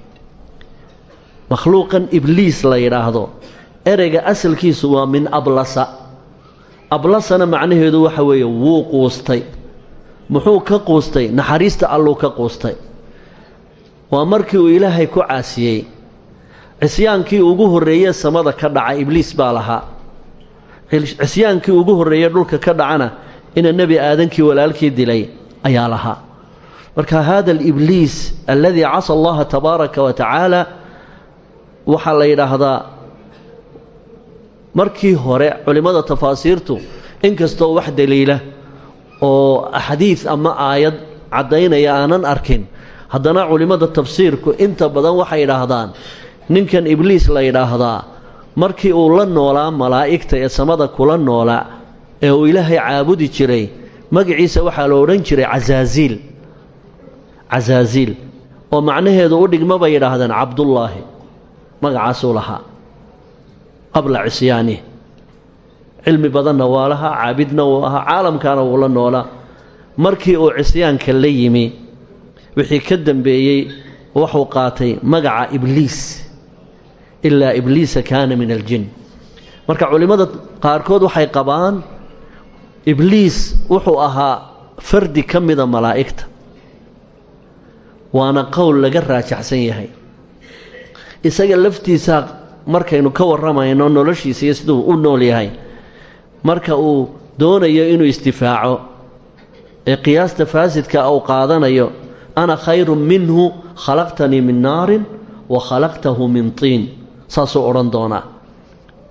makhluuqan ibliis la yidhaahdo. Ereyga asalkiisu waa min ablasa. Ablasana macnaheedu waxa weeye wuu quustay. Muxuu ka quustay? Naxariista alluu ka quustay. Waa markii uu ilaahay ku caasiyey. Cisyaankii ugu horreeye samada ka dhaca ibliis baa lahaa. Cisyaankii ugu horreeye dhulka ka dhacana ina nebi aadankii walaalkii dilay ayaa lahaa marka haada alibliis alladii casa allaha tabaaraka wa tacaala waxaa la yidhaahdaa markii hore culimmada tafaasiirtu inkastoo wax daliila oo xadiid ama aayad caddaynaya aanan arkin haddana culimmada tafsiirku inta badan waxay idhaahdaan ninkan ibliis la yidhaahdaa markii uu la noolaa malaa'igta ee samada kula noolaa ee uu ilaahay caabudi jiray magaciisa waxaa la odhan jiray casaaziil casaaziil oo macnaheedu u dhigma bay yidhaahdeen cabdullaahi. Magacaasuu lahaa. Qabla cisyaanih cilmi badanna waa lahaa caabidna wuu ahaa caalamkaana wuu la noolaa. Markii uu cisyaanka la yimi wixii ka dambeeyey wuxuu qaatay magaca ibliis. Ilaa ibliisa kaana min aljin marka culimmada qaarkood waxay qabaan ibliis wuxuu ahaa fardi ka mida malaa'igta waana qowl laga raajaxsan yahay. Isaga laftiisaa markaynu ka warramayno noloshiisa iyo siduu u nool yahay marka uu doonayo inuu isdifaaco ee qiyaasta faasidka uu qaadanayo ana khayrun minhu khalaqtanii min naarin wa khalaqtahu min tiin saasuu odhan doonaa.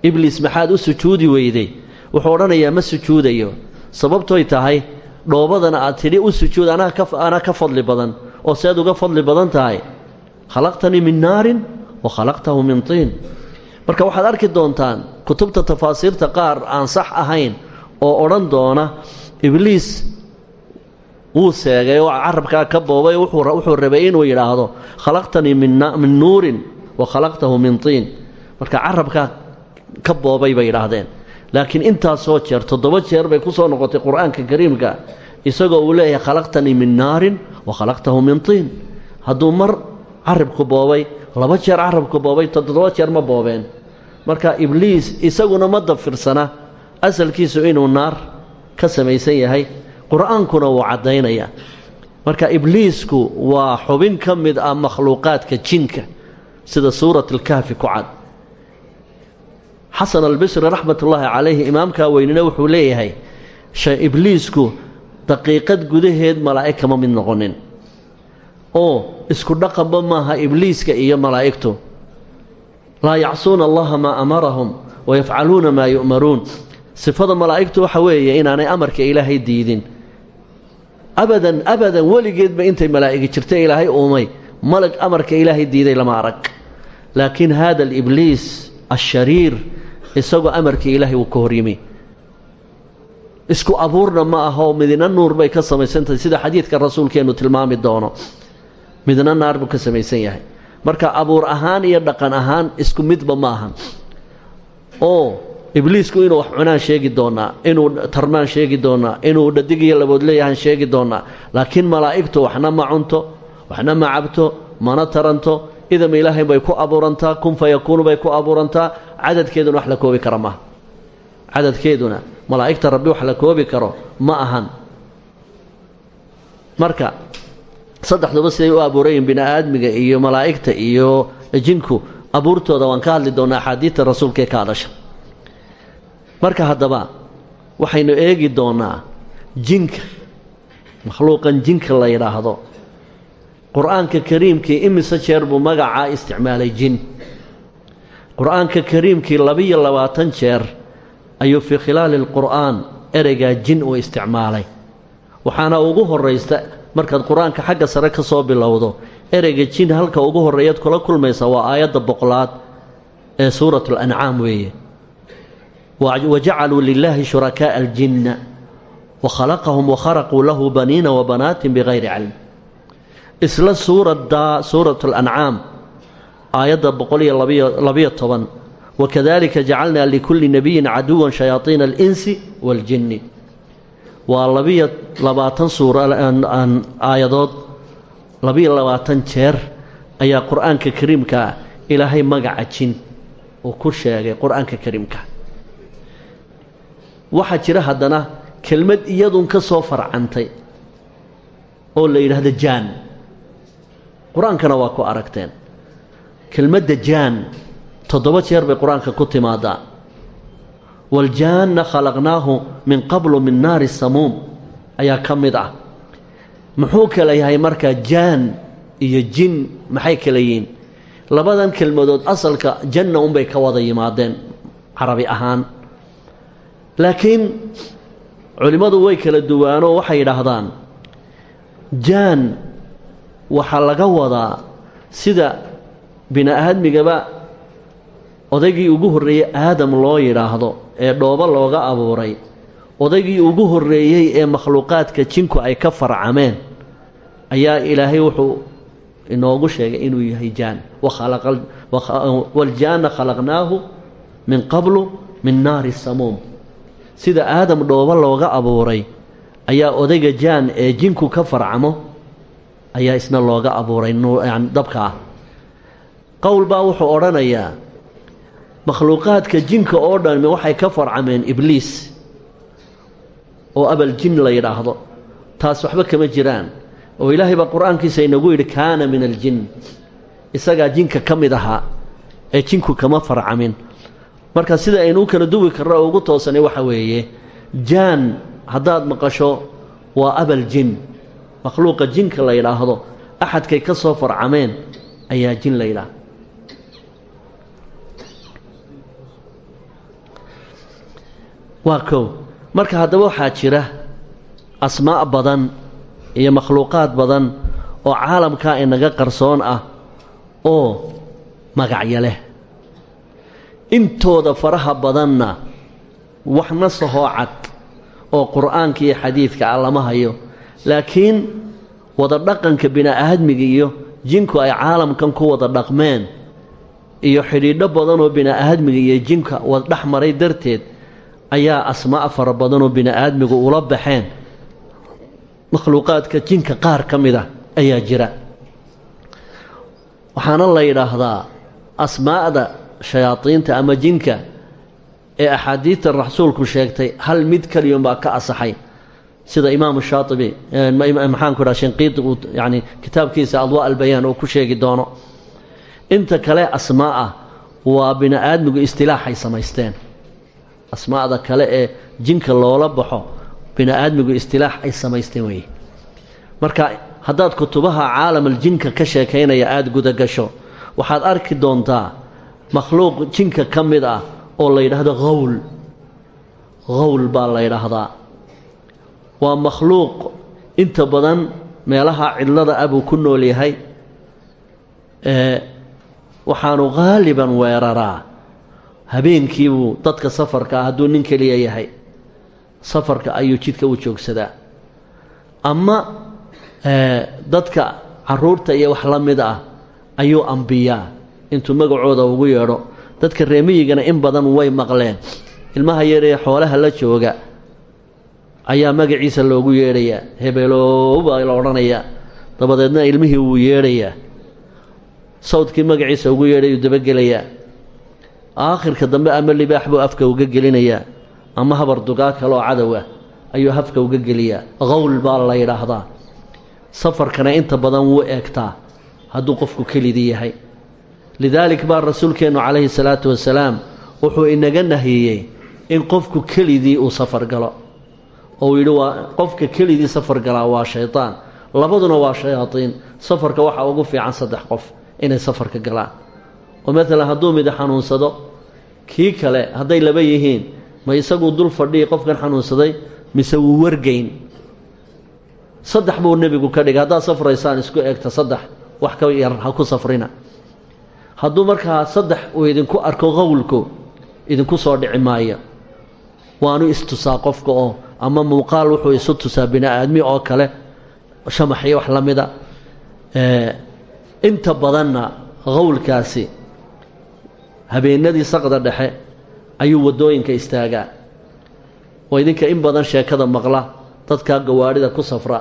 Ibliis maxaad u sujuudi weyday? Wuxuu odhanayaa ma sujuudayo sababtoy tahay dhoobadana aad tidhi u sujuud anaa ka fadli badan oo sead uga fadli badan tahay khalaqtanii min naarin wa khalaqtahu min tiin. Marka waxaad arki doontaan kutubta tafaasiirta qaar aan sax ahayn oo odhan doona ibliis wuu seegay oo carabkaa ka boobay wuxuu rabay inuu yidhaahdo khalaqtanii min nuurin wa khalaqtahu min tiin. Marka carabkaa ka boobay bay yidhaahdeen. Laakiin intaasoo jeer toddoba jeer bay ku soo noqotay qur'aanka kariimka isagoo uu leeyahay khalaqtanii min naarin wa khalaqtahu min tiin. Hadduu mar carabku boobay laba jeer carabku boobay toddoba jeer ma boobeen. Marka ibliis isaguna ma dafirsana asalkiisu inuu naar ka samaysan yahay qur'aankuna wuu caddaynaya marka ibliisku waa xubin ka mid ah makhluuqaadka jinka sida suurat alkahfi ku cad. Xasan albisri raxmatullaahi calayhi imaamkaa weynina wuxuu leeyahay ibliisku daqiiqad gudaheed malaa'ig kama mid noqonin. Oo isku dhaqanba maaha ibliiska iyo malaa'igtu. Laa yacsuuna allaha maa amarahum wayafcaluuna maa yu'maruun. Sifada malaa'igtu waxa weeye inaanay amarka ilaahay diidin. Abadan abadan weligeedba intay malaa'igi jirta ilaahay uumay malag amarka ilaahay diiday lama arag. Laakiin haada alibliis ashariir isagoo amarkii ilaahay wuu ka hor yimi isku abuurna ma ahoo midna nuur bay ka samaysantahay sida xadiidka rasuulkeennu tilmaami doono midna naar buu ka samaysan yahay. Marka abuur ahaan iyo dhaqan ahaan isku midba ma ahan. Oo ibliisku inuu wax cunaan sheegi doonaa inuu tarmaan sheegi doonaa inuu dhadig iyo labood leeyahan sheegi doonaa laakiin malaa'igtu waxna ma cunto waxna ma cabto mana taranto idam ilaahay bay ku abuurantaa kun fa yakuunu bay ku abuurantaa cadadkeeduna wax la koobi kara maaha cadadkeeduna malaa'igta rabbi wax la koobi karo ma ahan. Marka saddexduba siday u abuurayiin bini-aadmiga iyo malaa'igta iyo jinku abuurtooda waan ka hadli doonaa axaadiidta rasuulkaee ka hadasha. Marka haddaba waxaynu eegi doonaa jinka makhluuqan jinka la yidhaahdo qur'aanka kariimkii imise jeer buu magacaa isticmaalay jin. Qur'aanka kariimkii labiyo labaatan jeer ayuu fii khilaali alqur'aan ereygaa jin uu isticmaalay. Waxaana ugu horraysta markaad qur'aanka xagga sare ka soo bilowdo ereyga jin halka ugu horreeyaad kula kulmaysa waa aayadda boqolaad ee suurat alancaam weeye. Wajacaluu lilaahi shurakaa'a aljinna wakhalaqahum wakharaquu lahu baniina wabanaatin bikayri cilm. Isla suuraddaa suurat alancaam aayadda boqol iyo labiyo toban wakadalika jacalnaa likulli nabiyin caduwan shayaaiina alinsi waaljinni waa labiyo labaatan suura aayadood labiyo labaatan jeer ayaa qur'aanka kariimkaa ilaahay magaca jin uu ku sheegay qur'aanka kariimka. Waxaa jira haddana kelmad iyadun ka soo farcantay oo la yidhaahdo jaan. Qur'aankana waa ku aragteen. Kelmadda jaan toddoba jeer bay qur'aanka ku timaadaa waljaanna khalaqnaahu min qablu min naari samuum. Ayaa ka mid ah. Muxuu kala yahay markaa jaan iyo jin maxay kala yihiin? Labadan kelmadood asalka janna unbay ka wada yimaadeen carabi ahaan. Laakiin culimmadu way kala duwaanoo waxay yidhaahdaan jaan waxaa laga wadaa sida bini aadmigaba odaygii ugu horreeyey aadam loo yidhaahdo ee dhoobo looga abuuray odaygii ugu horreeyey ee makhluuqaadka jinku ay ka farcameen ayaa ilaahay wuxuu inoogu sheegay inuu yahay jaan. Waljaana khalaqnaahu min qablu min naari samuum. Sida aadam dhoobo looga abuuray ayaa odayga jaan ee jinku ka farcamo ayaa isna looga abuuray dabka ah. Qowl baa wuxuu odhanayaa makhluuqaadka jinka oo dhanmi waxay ka farcameen ibliis oo abal jin la yidhaahdo taas waxba kama jiraan. Oo ilaahay baa qur'aankiisa inagu yidhi kaana min aljin. Isagaa jinka ka mid ahaa ee jinku kama farcamin. Marka sida aynu kala duwi karno oo ugu toosanay waxa weeye jaan haddaad maqasho waa abal jin. Makhluuqa jinka la yidhaahdo axadkay ka soo farcameen ayaa jin la yidhaahdo waa kow. Marka haddaba waxaa jira asmaa' badan iyo makhluuqaad badan oo caalamkaa inaga qarsoon ah oo magacyo leh. Intooda faraha badanna waxna sahoo cad oo qur'aanka iyo xadiidka ah lama hayo laakiin wada dhaqanka bini'aadmiga iyo jinku ay caalamkan ku wada dhaqmeen iyo xidhiidho badanoo bini'aadmiga iyo jinka wada dhex maray darteed ayaa asmaa' fara badanoo bini'aadmigu ula baxeen. Makhluuqaadka jinka qaar ka mid a ayaa jira. Waxaana la yidhaahdaa asmaa'da shayaadiinta ama jinka ee axaadiidta rasuulku sheegtay hal mid keliyunbaa ka asaxay. Sida imaamu shaatibi maxaanku dhaha shinqiidi uu kitaabkiisa adwaa albayaan uu ku sheegi doono. Inta kale asmaa ah waa bini aadmigu istilaaxay samaysteen asmaa'da kale ee jinka loola baxo bini aadmigu istilaax ay samaysteen weeye. Marka haddaad kutubaha caalamal jinka ka sheekaynaya aada guda gasho waxaad arki doontaa makhluuq jinka ka mid ah oo la yidhaahdo hawl hawl baa la yidhaahdaa. Waa makhluuq inta badan meelaha cidlada ah ku nool yahay waxaanu haaliban weeraraa habeenkiibuu dadka safarka ah hadduu nin keliya yahay safarka ayuu jidka u joogsadaa. Ama dadka carruurta iyo wax la mid ah ayuu ambiyaa intuu magacooda ugu yeedho. Dadka reemiyigana in badan way maqleen. Ilmaha yaree xoolaha la jooga ayaa magaciisa loogu yeedhayaa hebeeloow baa la odhanayaa dabadeedna ilmihii wuu yeedhayaa. Sawdkii magaciisa ugu yeedhayuu dabagelayaa aakhirka dambe ama libaax buu afka uga gelinayaa ama habar dugaa kale oo cadow ah ayuu hafka uga geliyaa qawl baa la yidhaahdaa. Safarkana inta badan wuu eegtaa hadduu qofku kelidii yahay. Lidaalik baa rasuulkeennu calayhi salaatu wasalaam wuxuu inaga nahiyey in qofku kelidii uu safar galo. Oo uu yidhi waa qofka kelidii safar galaa waa shaydaan labaduna waa shayaadiin safarka waxaa ugu fiican saddex qof inay safarka galaan oo maalan hadduu midi xanuunsado kii kale hadday laba yihiin ma isaguu dul fadhiyi qofkan xanuunsaday mise wuu wargeyn. Saddex buu nebigu ka dhigay. Haddaad safraysaan isku eegta saddex. Wax ka yar ha ku safrina. Hadduu markaa saddex uu idinku arko qowlku idinku soo dhici maayo. Waanu istusaa qofka oo ama muuqaal wuxuu isu tusaa bini aadmi oo kale shamaxyo wax la habeenadii saqda dhexe ayuu waddooyinka istaagaa. Oo idinka in badan sheekada maqla dadkaa gawaadhida ku safra.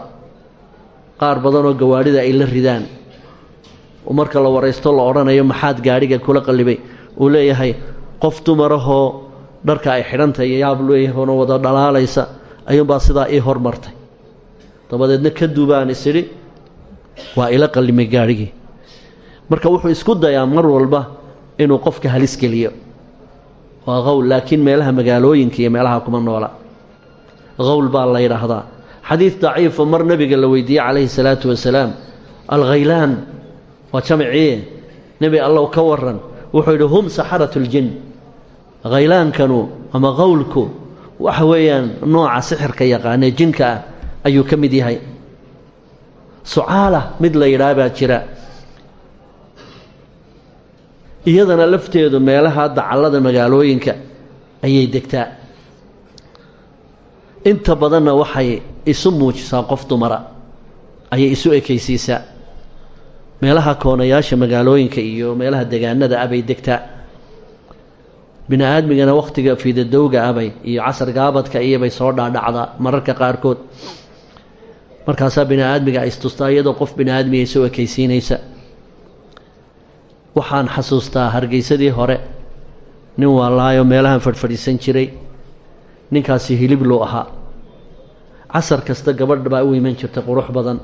Qaar badanoo gawaadhida ay la ridaan. Marka la waraysto la odhanayo maxaad gaadhiga kula qallibay? Uu leeyahay qof dumarahoo dharka ay xidhantahay yaab leeyahoona wada dhalaalaysa ayuunbaa sidaa ii hormartay. Dabadeedna ka duubaan isidhi waa ila qallimay gaadhigii. Marka wuxuu isku dayaa mar walba inuu qofka halis geliyo. Waa qowl laakiin meelaha magaalooyinka iyo meelaha kuma noola. Qowl baa la yidhaahdaa. Xadiid daciifa mar nebiga la weydiiyey calayhi salaatu wasalaam alkhaylaan waa jamciye nebi allow ka waran wuxuu yidhi hum saxaratu ljin khaylaankanu ama qowlku waxa weeyaan nooca sixirka yaqaanee jinka ah ayuu ka mid yahay. Sucaala mid la yidhaah baa jira iyadana lafteedu meelaha dacallada magaalooyinka ayay degtaa. Inta badanna waxay isu muujisaa qof dumara ayay isu ekaysiisaa. Meelaha koonayaasha magaalooyinka iyo meelaha degaanada abay degtaa. Bini aadmigana wakhtiga fiidadowga abay iyo casar gaabadka iyobay soo dhaadhacdaa mararka qaarkood. Markaasaa bini aadmiga istustaa iyadoo qof bini aadmiga isu ekaysiinaysa waxaan xasuustaa hargeysadii hore. Nin waalaayo meelahan fadhfadhiisan jiray. Ninkaasi hilibluu ahaa. Casar kasta gabadh baa u iman jirtay qurux badan.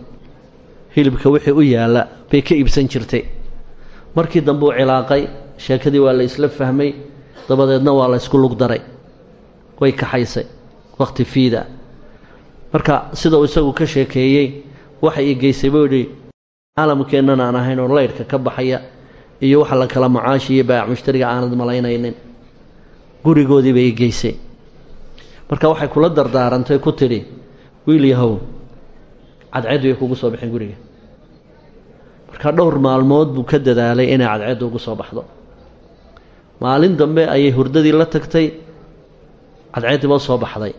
Hilibka wixii u yaalla bay ka iibsan jirtay. Markii dambe uu cilaaqay sheekadii waa la isla fahmay dabadeedna waa la ysku lug daray. Way kaxaysay wakhti fiida. Marka sida uu isagu ka sheekeeyey waxa ii geysay buu yidhi caalamkeennan aan ahayn oo laydhka ka baxaya iyo waxa la kala macaashiiyo baac mushtariga aanad malaynaynin. Gurigoodii bay geysay. Marka waxay kula dardaarantay ku tidhi wiil yahow cadceeddu way kugu soo baxeen guriga. Marka dhowr maalmood buu ka dadaalay inay cadceeddu ugu soo baxdo. Maalin dambe ayay hurdadii la tagtay cadceeddii baa soo baxday.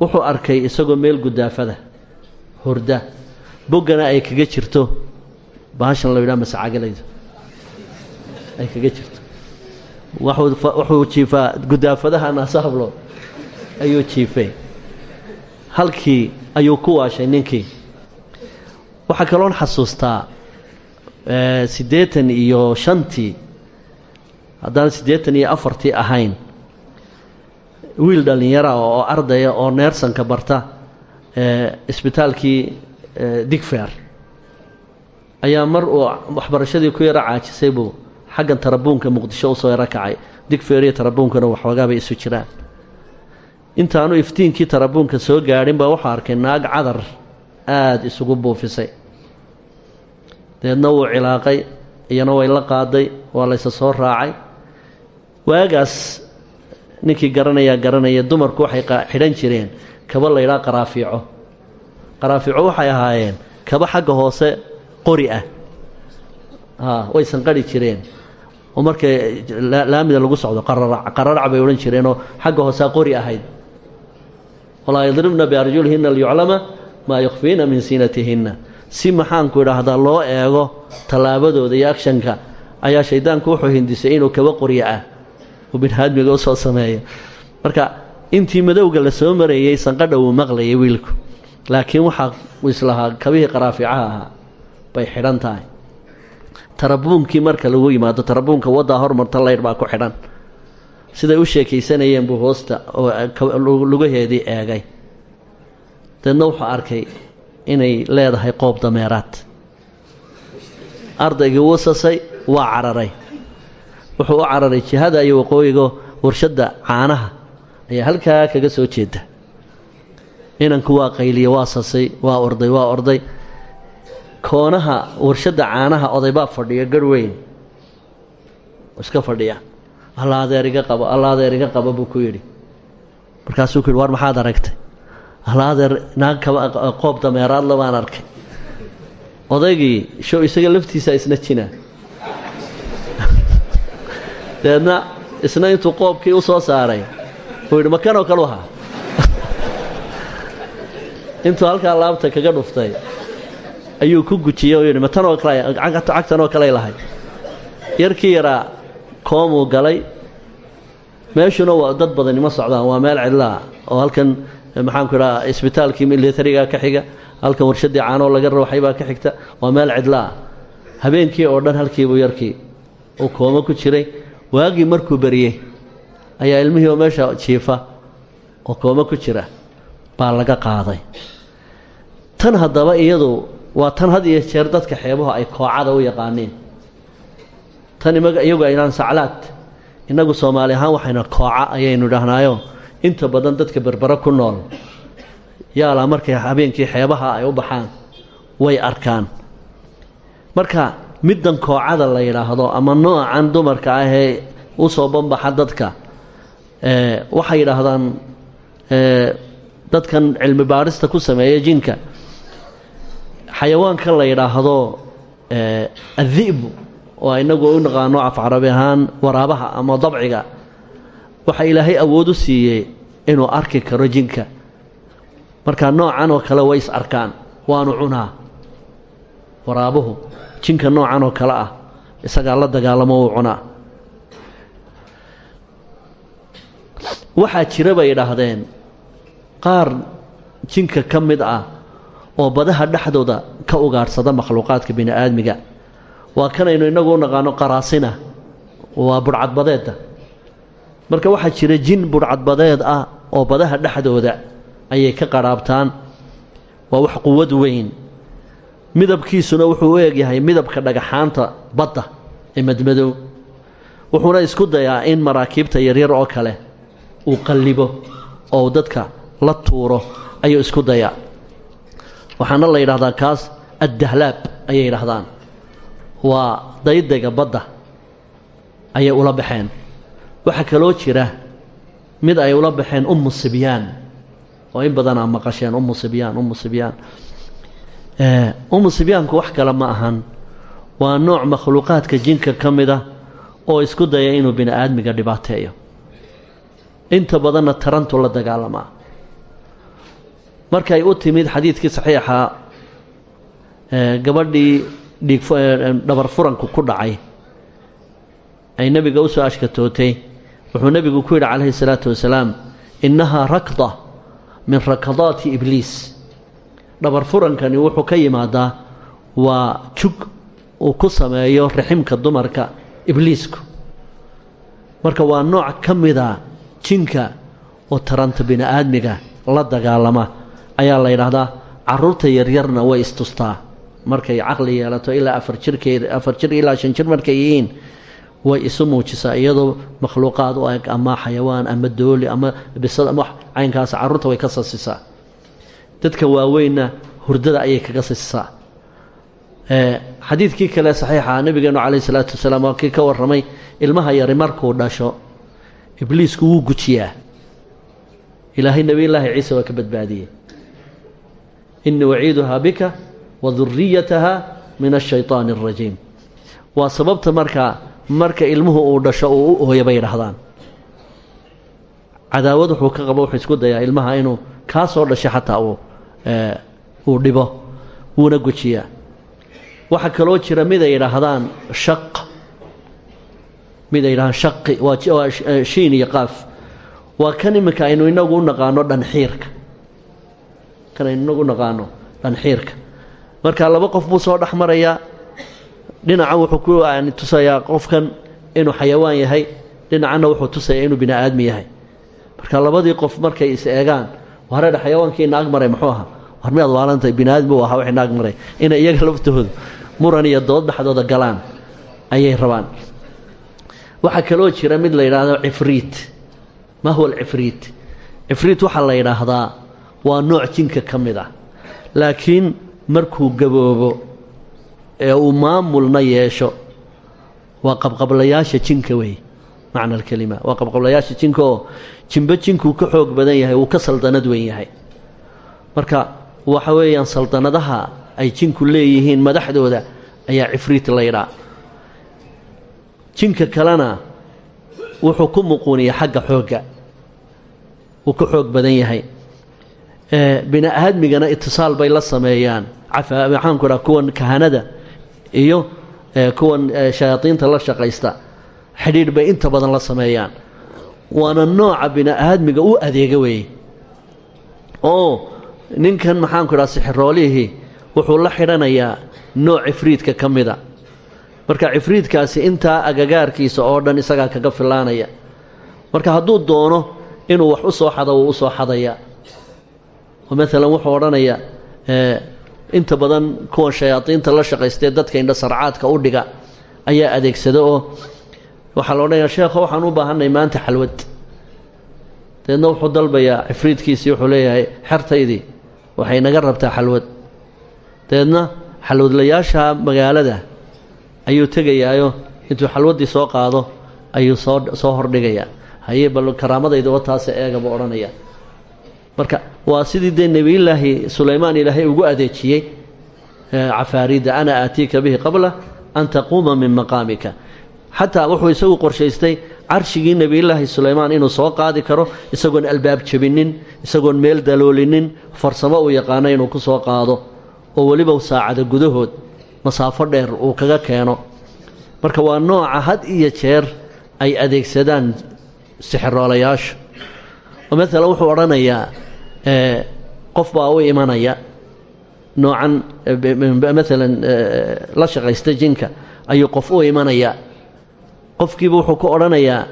Wuxuu arkay isagoo meel gudaafada hurda boggana ay kaga jirto baashan la yidhaha masacagalayda ay kaga jirto. Wuxuu jiifaa gudaafadaha naasahablo ayuu jiifay. Halkii ayuu ku waashay ninkii. Waxaa kaloon xasuustaa siddeetan iyo shantii haddaan siddeetan iyo afartii ahayn wiil dhallinyara oo ardaya oo neersanka barta isbitaalkii digfer ayaa mar uu waxbarashadii ku yaro caajisay buu xaggan tarabuunka muqdisho u soo yaro kacay digfer iyo tarabuunkana waxoogaabay isu jiraan intaanu iftiinkii tarabuunka soo gaadhin baa wuxuu arkay naag cadar aada isugu buufisay dabeedna wuu cilaaqay iyana way la qaaday waa laysa soo raacay waagaas ninkii garanayaa garanaya dumarku waxay xidhan jireen kaba laydhaa qaraafiico qaraafiico waxay ahaayeen kaba xagga hoose qori ah a way sanqari jireen oo markay laamida lagu socdo qararac bay odhan jireenoo xagga hoosea qori ahayd. Walaa yadribna biarjulihinna liyuclama maa yukhfiina min siinatihinna si maxaanku idhaahdaa loo eego tallaabadooda iyo agshanka ayaa shaydaanku wuxuu hindisay inuu kaba qorya ah uu biniaadmiga u soo sameeyo marka intii madowga la soo marayey sanqadha wuu maqlayay wiilku. Laakiin waxaa islahaa kabihii qaraafiicaha ahaa bay xidhan tahay tarabuunkii marka lagu yimaado tarabuunka waddaa hormarta laydh baa ku xidhan. Siday u sheekaysanayeen buu hoosta oo lugaheedii eegay. Deedna wuxuu arkay inay leedahay qoob dameeraad. Ardaygii wuu sasay waa cararay. Wuxuu u cararay jihada iyo waqooyiga warshadda caanaha. Ayaa halkaa kaga soo jeeda. Inanku waa qayliye waa sasay waa orday waa orday koonaha warshadda caanaha oday baa fadhiya garhweyn iska fadhiya. Alla iga qabo alla iga qabo buu ku yidhi. Markaasuu ku yidhi war maxaad aragtay? Alla adeer naag kaba qoob dameeraadla baan arkay. Odaygii show isaga laftiisa isna jina. Dabeedna isna intuu qoobkii u soo saaray uu yidhi makanoo kalu ahaa. Intuu halkaa laabta kaga dhuftay ayuu ku gujiyey oo yidhi matanoo cagtanoo kaley lahay yarkii yaraa koomuu galay. Meeshuna waa dad badani ma socdaan waa meel cidlaa oo halkan maxaanku idhaha isbitaalkii militariga ka xiga halkan warshaddii caanoo laga rawxay baa ka xigta waa meel cidla ah. Habeenkii oo dhan halkiibuu yarkii uu koomo ku jiray. Waagii markuu beriyey ayaa ilmihii oo meesha jiifa oo koomo ku jira baa laga qaaday. Tan haddaba iyadu waa tan had iyo jeer dadka xeebuhu ay koocada u yaqaaniin. Tan iyagu aynaan saclaad innagu soomaali ahaan waxayna kooca ayaynu idhaahnaayo inta badan dadka berbere ku nool yaalaa markay habeenkii xeebaha ay u baxaan way arkaan. Marka middan koocada la yidhaahdo ama noocan dumarka ah ee u soo banbaxa dadka waxay yidhaahdaan dadkan cilmi baadhista ku sameeya jinka xayawaanka la yidhaahdo addi'bu oo inagu u naqaano af carabi ahaan waraabaha ama dabciga. Waxaa ilaahay awood u siiyey inuu arki karo jinka. Marka noocan oo kale way is arkaan waanu cunaa. Waraabuhu jinka noocan oo kale ah isagaa la dagaalamo wuu cunaa. Waxaa jira bay idhaahdeen qaar jinka ka mid ah oo badaha dhexdooda ka ugaadhsada makhluuqaadka bini aadmiga waa kanaynu innagu u naqaano qaraasina. Waa budhcadbadeedda marka waxaa jira jin budhcadbadeed ah oo badaha dhexdooda ayay ka qaraabtaan. Waa wax quwad weyn. Midabkiisuna wuxuu u egyahay midabka dhagaxaanta badda ee madmadow. Wuxuuna isku dayaa in maraakiibta yaryar oo kale uu qallibo oo dadka la tuuro ayuu isku dayaa waxaana la yidhahdaa kaas addahlaab ayay yidhaahdaan. Waa daydega badda ayay ula baxeen. Waxaa kaloo jira mid ay ula baxeen ummu sibyaan oo in badanaa maqasheen ummu sibyaan ummu sibyaan. Ummu sibyaanku wax kale ma ahan. Waa nooc makhluuqaadka jinka ka mid ah oo isku daya inuu bini aadmiga dhibaateeyo. Inta badanna tarantu la dagaalamaa markay u timid xadiidkii saxiixa gabadhii dhiig dhabar furanku ku dhacay ay nebiga u soo ashkatootay wuxuu nebigu ku yidhi calayhi salaatu wasalaam innahaa rakda min rakadaati ibliis. Dhabar furankani wuxuu ka yimaadaa waa jug uu ku sameeyo raximka dumarka ibliisku. Marka waa nooc ka mida jinka oo taranta bini aadmiga la dagaalama ayaa la yidhaahdaa carruurta yaryarna way istustaa. Markay caqli yeelato ilaa afar jirkeed afar jir ilaa shan jir markay yihiin way isu muujisaa. Iyadoo makhluuqaad u eg ama xayawaan ama dooli ama bisad ama caynkaas carruurta way ka sasisaa. Dadka waaweynna hurdada ayay kaga sasisaa. Xadiidkii kale saxiixa nabigeenu calayhi salaatu wasalaam waa kii ka warramay ilmaha yari markuu dhasho ibliisku wuu gujiyaa. Ilaahay nebiyullaahi ciise waa ka badbaadiyey inii waciiduhaa bika wa duriyataha min ashayطaani اrajiim waa sababta markaa marka ilmuhu uu dhasho uu u ooya bay yidhaahdaan. Cadaawad wuxuu ka qabo wuxuu isku dayaa ilmaha inuu kaa soo dhashay xataa uu uu dhibo wuuna gujiyaa. Waxaa kaloo jira mid ay yidhaahdaan shaq. Mid ay yidhahdaan shaqi waa shiin iyo qaaf. Waa kan iminka aynu inagu u naqaano dhanxiirka kan aynu inagu naqaano dhanxiirka marka laba qof buu soo dhex dhinacan wuxuu ku tusayaa qofkan inuu xayawaan yahay dhinacanna wuxuu tusayaa inuu bini aadmi yahay. Marka labadii qof markay is eegaan wareedha xayawaankii naag maray muxuu ahaa. War miyaad waalantahay bini aadmi u ahaa wixii naag maray. Inay iyaga laftooda muran iyo dood dhexdooda galaan ayay rabaan. Waxaa kaloo jira mid la yidhaahdo cifriit. Ma huwa alcifriit cifriit waxaa la yidhaahdaa waa nooc jinka ka mid ah. Laakiin markuu gaboobo ee uu maamulna yeesho waa qabqablayaasha jinka wey. Macna alkelima waa qabqablayaasha jinka oo jimbo jinkuu ka xoog badan yahay uu ka saldanad weyn yahay. Marka waxa weeyaan saldanadaha ay jinku leeyihiin madaxdooda ayaa cifriit laydhaa jinka kalena wuxuu ku muquuniya xagga xoogga. Uu ka xoog badan yahay bini aadmigana itisaal bay la sameeyaan. Maxaanku dhaa kuwan kahanada iyo kuwan shayaadiinta la shaqaysta. Xidhiidh bay inta badan la sameeyaan. Waana nooca bini aadmiga u adeega weeye. Oo ninkan maxaanku idhaha sixiroolihii wuxuu la xidhanayaa nooc cifriidka ka mida. Marka cifriidkaasi intaa agagaarkiisa oo dhan isagaa kaga filaanaya marka hadduu doono inuu wax u soo xado wuu u soo xadayaa oo maalan wuxuu odhanayaa inta badan kuwan shayaadiinta la shaqaystee dadka indha sarcaadka u dhiga ayaa adeegsada oo waxaa la odhanayaa sheekho waxaan u baahanay maanta xalwad. Dabeedna wuxuu dalbayaa wuxuu leeyahay xertaydii waxay naga rabtaa xalwad. Dabeedna xalwadlayaasha magaalada ayuu tegayaayo intuu xalwaddii soo qaado ayuu soo soo hordhigayaa. Haye bal karaamadayda oo taase eega buu marka waa sidii dee nebiyullaahi sulaymaan ilaahay ugu adeejiyey cafaarida ana aatiika bihi qabla an taquuma min maqaamika. Xataa wuxuu isagu qorshaystay carshigii nebiyullaahi sulaymaan inuu soo qaadi karo isagoon albaab jebinin isagoon meel daloolinin farsamo uu yaqaano inuu ku soo qaado oo weliba saacada gudahood masaafo dheer uu kaga keeno. Marka waa nooca had iyo jeer ay adeegsadaan sixiroolayaashu oo maalan wuxuu odhanayaa qof baa u imanaya noocan maalan la shaqaysta jinka ayuu qof u imanayaa qofkiiba wuxuu ku odhanayaa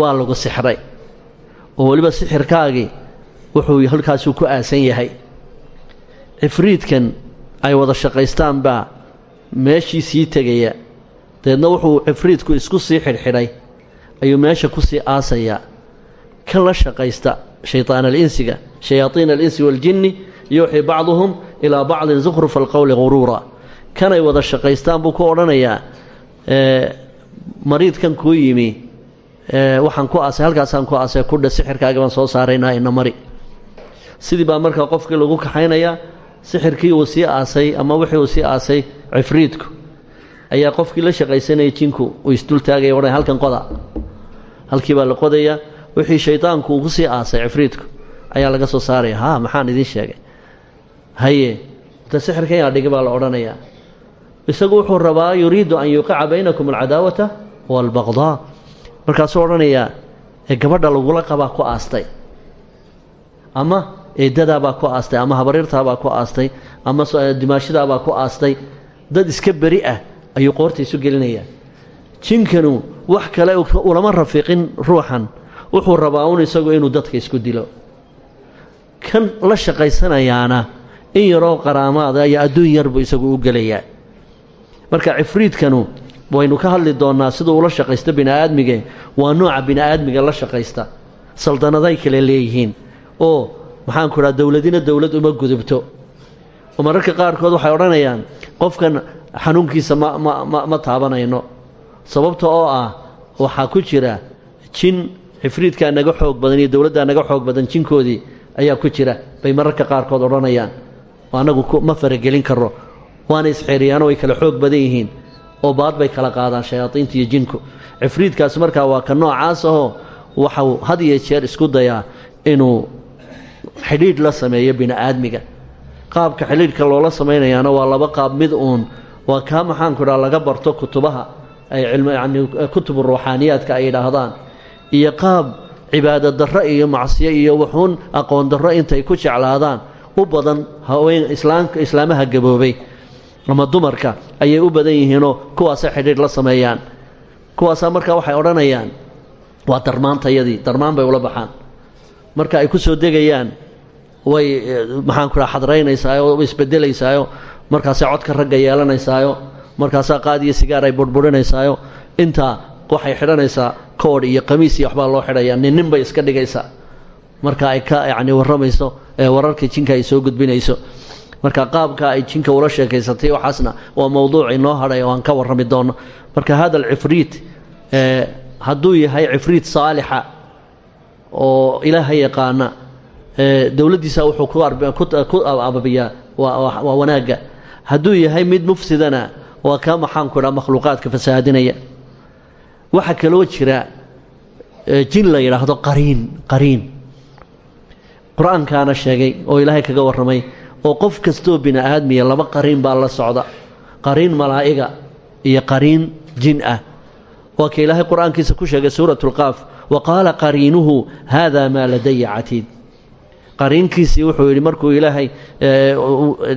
waa lagu sixray. Oo weliba sixirkaagii wuxuu halkaasuu ku aasan yahay. Cifriidkan ay wada shaqaystaan baa meeshii sii tegaya dabeedna wuxuu cifriidku isku sii xidhxidhay ayuu meesha ku sii aasayaa. Kan la shaqaysta shaytaan alinsiga shayaaiin alinsi waaljinni yuuxii bacduhum ilaa bacdin zukhrufa alqowli guruura kanay wada shaqaystaan buu ku odhanayaa mariidkan kuu yimi waxaan ku aasay halkaasaan ku aasay kudha sixirkaagi baan soo saaraynaa ina mari. Sidii baa markaa qofkii lagu kaxaynayaa sixirkii uu sii aasay ama wixii uu sii aasay cifriidku. Ayaa qofkii la shaqaysanayay jinku uu isdultaagaya odhan halkan qoda. Halkii baa la qodayaa wixii shaydaanku uu ku aasay cifriidku ayaa laga soo saaraya ha maxaan idiin sheegay. Haye ta sixirkan yaa dhigi baa la odhanayaa. Isagu wuxuu rabaa yuriidu an yuqica baynakum alcadaawata waalbaqdaa markaasuu odhanayaa ee gabadha lagula qabaa ku aastay ama eedadaabaa ku aastay ama habaryartaabaa ku aastay ama dimaashadaabaa ku aastay. Dad iska beri ah ayuu qoorta isu gelinayaa. Jinkanu wax kale ulama rafiiqin ruuxan. Wuxuu rabaa un isagu inuu dadka isku dilo kan la shaqaysanayaana in yaroo qaraamaada iyo adduun yar buu isagu u gelayaa marka cifriidkanu waynu ka hadli doonnaa siduu ula shaqaysta bini'aadmige waa nooca bini'aadmiga la shaqaysta. Saldanaday kale leeyihiin. Oo maxaanku idhaha dowladina dowlad uma gudubto. Oo mararka qaarkood waxay odhanayaan qofkan xanuunkiisa ma ma ma taabanayno. Sababta oo ah waxaa ku jira jin cifriidkaa naga xoog badan iyo dowladdaa naga xoog badan jinkoodii ayaa ku jira. Bay mararka qaarkood odhanayaan annagu ma faragelin karo waana isxeeriyaano way kala xoog badan yihiin oo baad bay kala qaadaan shayaadiinta iyo jinku. Cifriidkaasi markaa waa ka noocaas ahoo waxau had iyo jeer isku dayaa inuu xidhiidh la sameeyo bini'aadmiga. Qaabka xidhiidhka loola samaynayaana waa laba qaab. Mid uun waa kaa maxaanku idhaha laga barto kutubaha ay yani kutubu ruuxaaniyaadka ay yidhaahdaan iyo qaab cibaado darro iyo macsiyo iyo wuxuun aqoon darro intay ku jeclaadaan. U badan haween islaamka islaamaha gaboobay ama dumarka ayay u badan yihiinoo kuwaasay xidhiidh la sameeyaan. Kuwaasaa markaa waxay odhanayaan waa darmaantayadii darmaan bay ula baxaan. Marka ay ku soo degayaan way maxaanku dhaha xadraynaysaayo way isbedelaysaayo markaasay codka ragga yeelanaysaayo markaasaa qaad iyo sigaar ay burburinaysaayo intaa waxay xidhanaysaa koodh iyo qamiis iyo waxbaa loo xidhayaa nin nin bay iska dhigaysaa. Marka ay ka yacni warramayso wararka jinka ay soo gudbinayso. Marka qaabka ay jinka ula sheekaysatay waxaasna waa mowduuc inoo hadhay oo aan ka warrami doono. Marka hada alcifriit hadduu yahay cifriit saalixa oo ilaaha yaqaana dowladdiisa wuxuu ku ababiyaa waa wanaagga. Hadduu yahay mid mufsidana waa kaa maxaanku dhaa makhluuqaadka fasahaadinaya waxaa kaloo jira jin la yidhaahdo qariin qariin. Qur'aankaana sheegay oo ilaahay kaga warramay oo qof kastoo bini aadmiya laba qariin baa la socda. Qariin malaa'iga iyo qariin jin ah. Waa ka ilaahay qur'aankiisa ku sheegay suurat lqaaf wa qaala qariinuhu haada maa ladaya catiid. Qariinkiisii wuxuu yidhi markuu ilaahay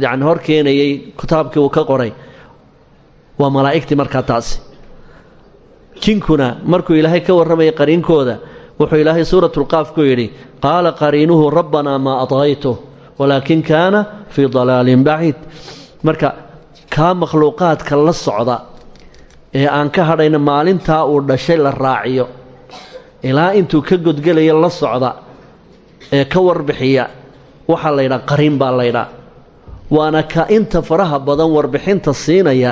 yani hor keenayey kitaabkii uu ka qoray waa malaa'igtii markaa taasi jinkuna markuu ilaahay ka warramayay qariinkooda wuxuu ilaahay suuratulqaaf ku yidhi qaala qariinuhu rabbanaa maa adaytuh walaakin kaana fii dalaalin baciid. Marka kaa makhluuqaadka la socda ee aan ka hadhayna maalintaa uu dhashay la raaciyo. Ilaa intuu ka godgelaya la socda ee ka warbixiya waxaa laydhaa qariin baa laydhaa waana ka inta faraha badan warbixinta siinaya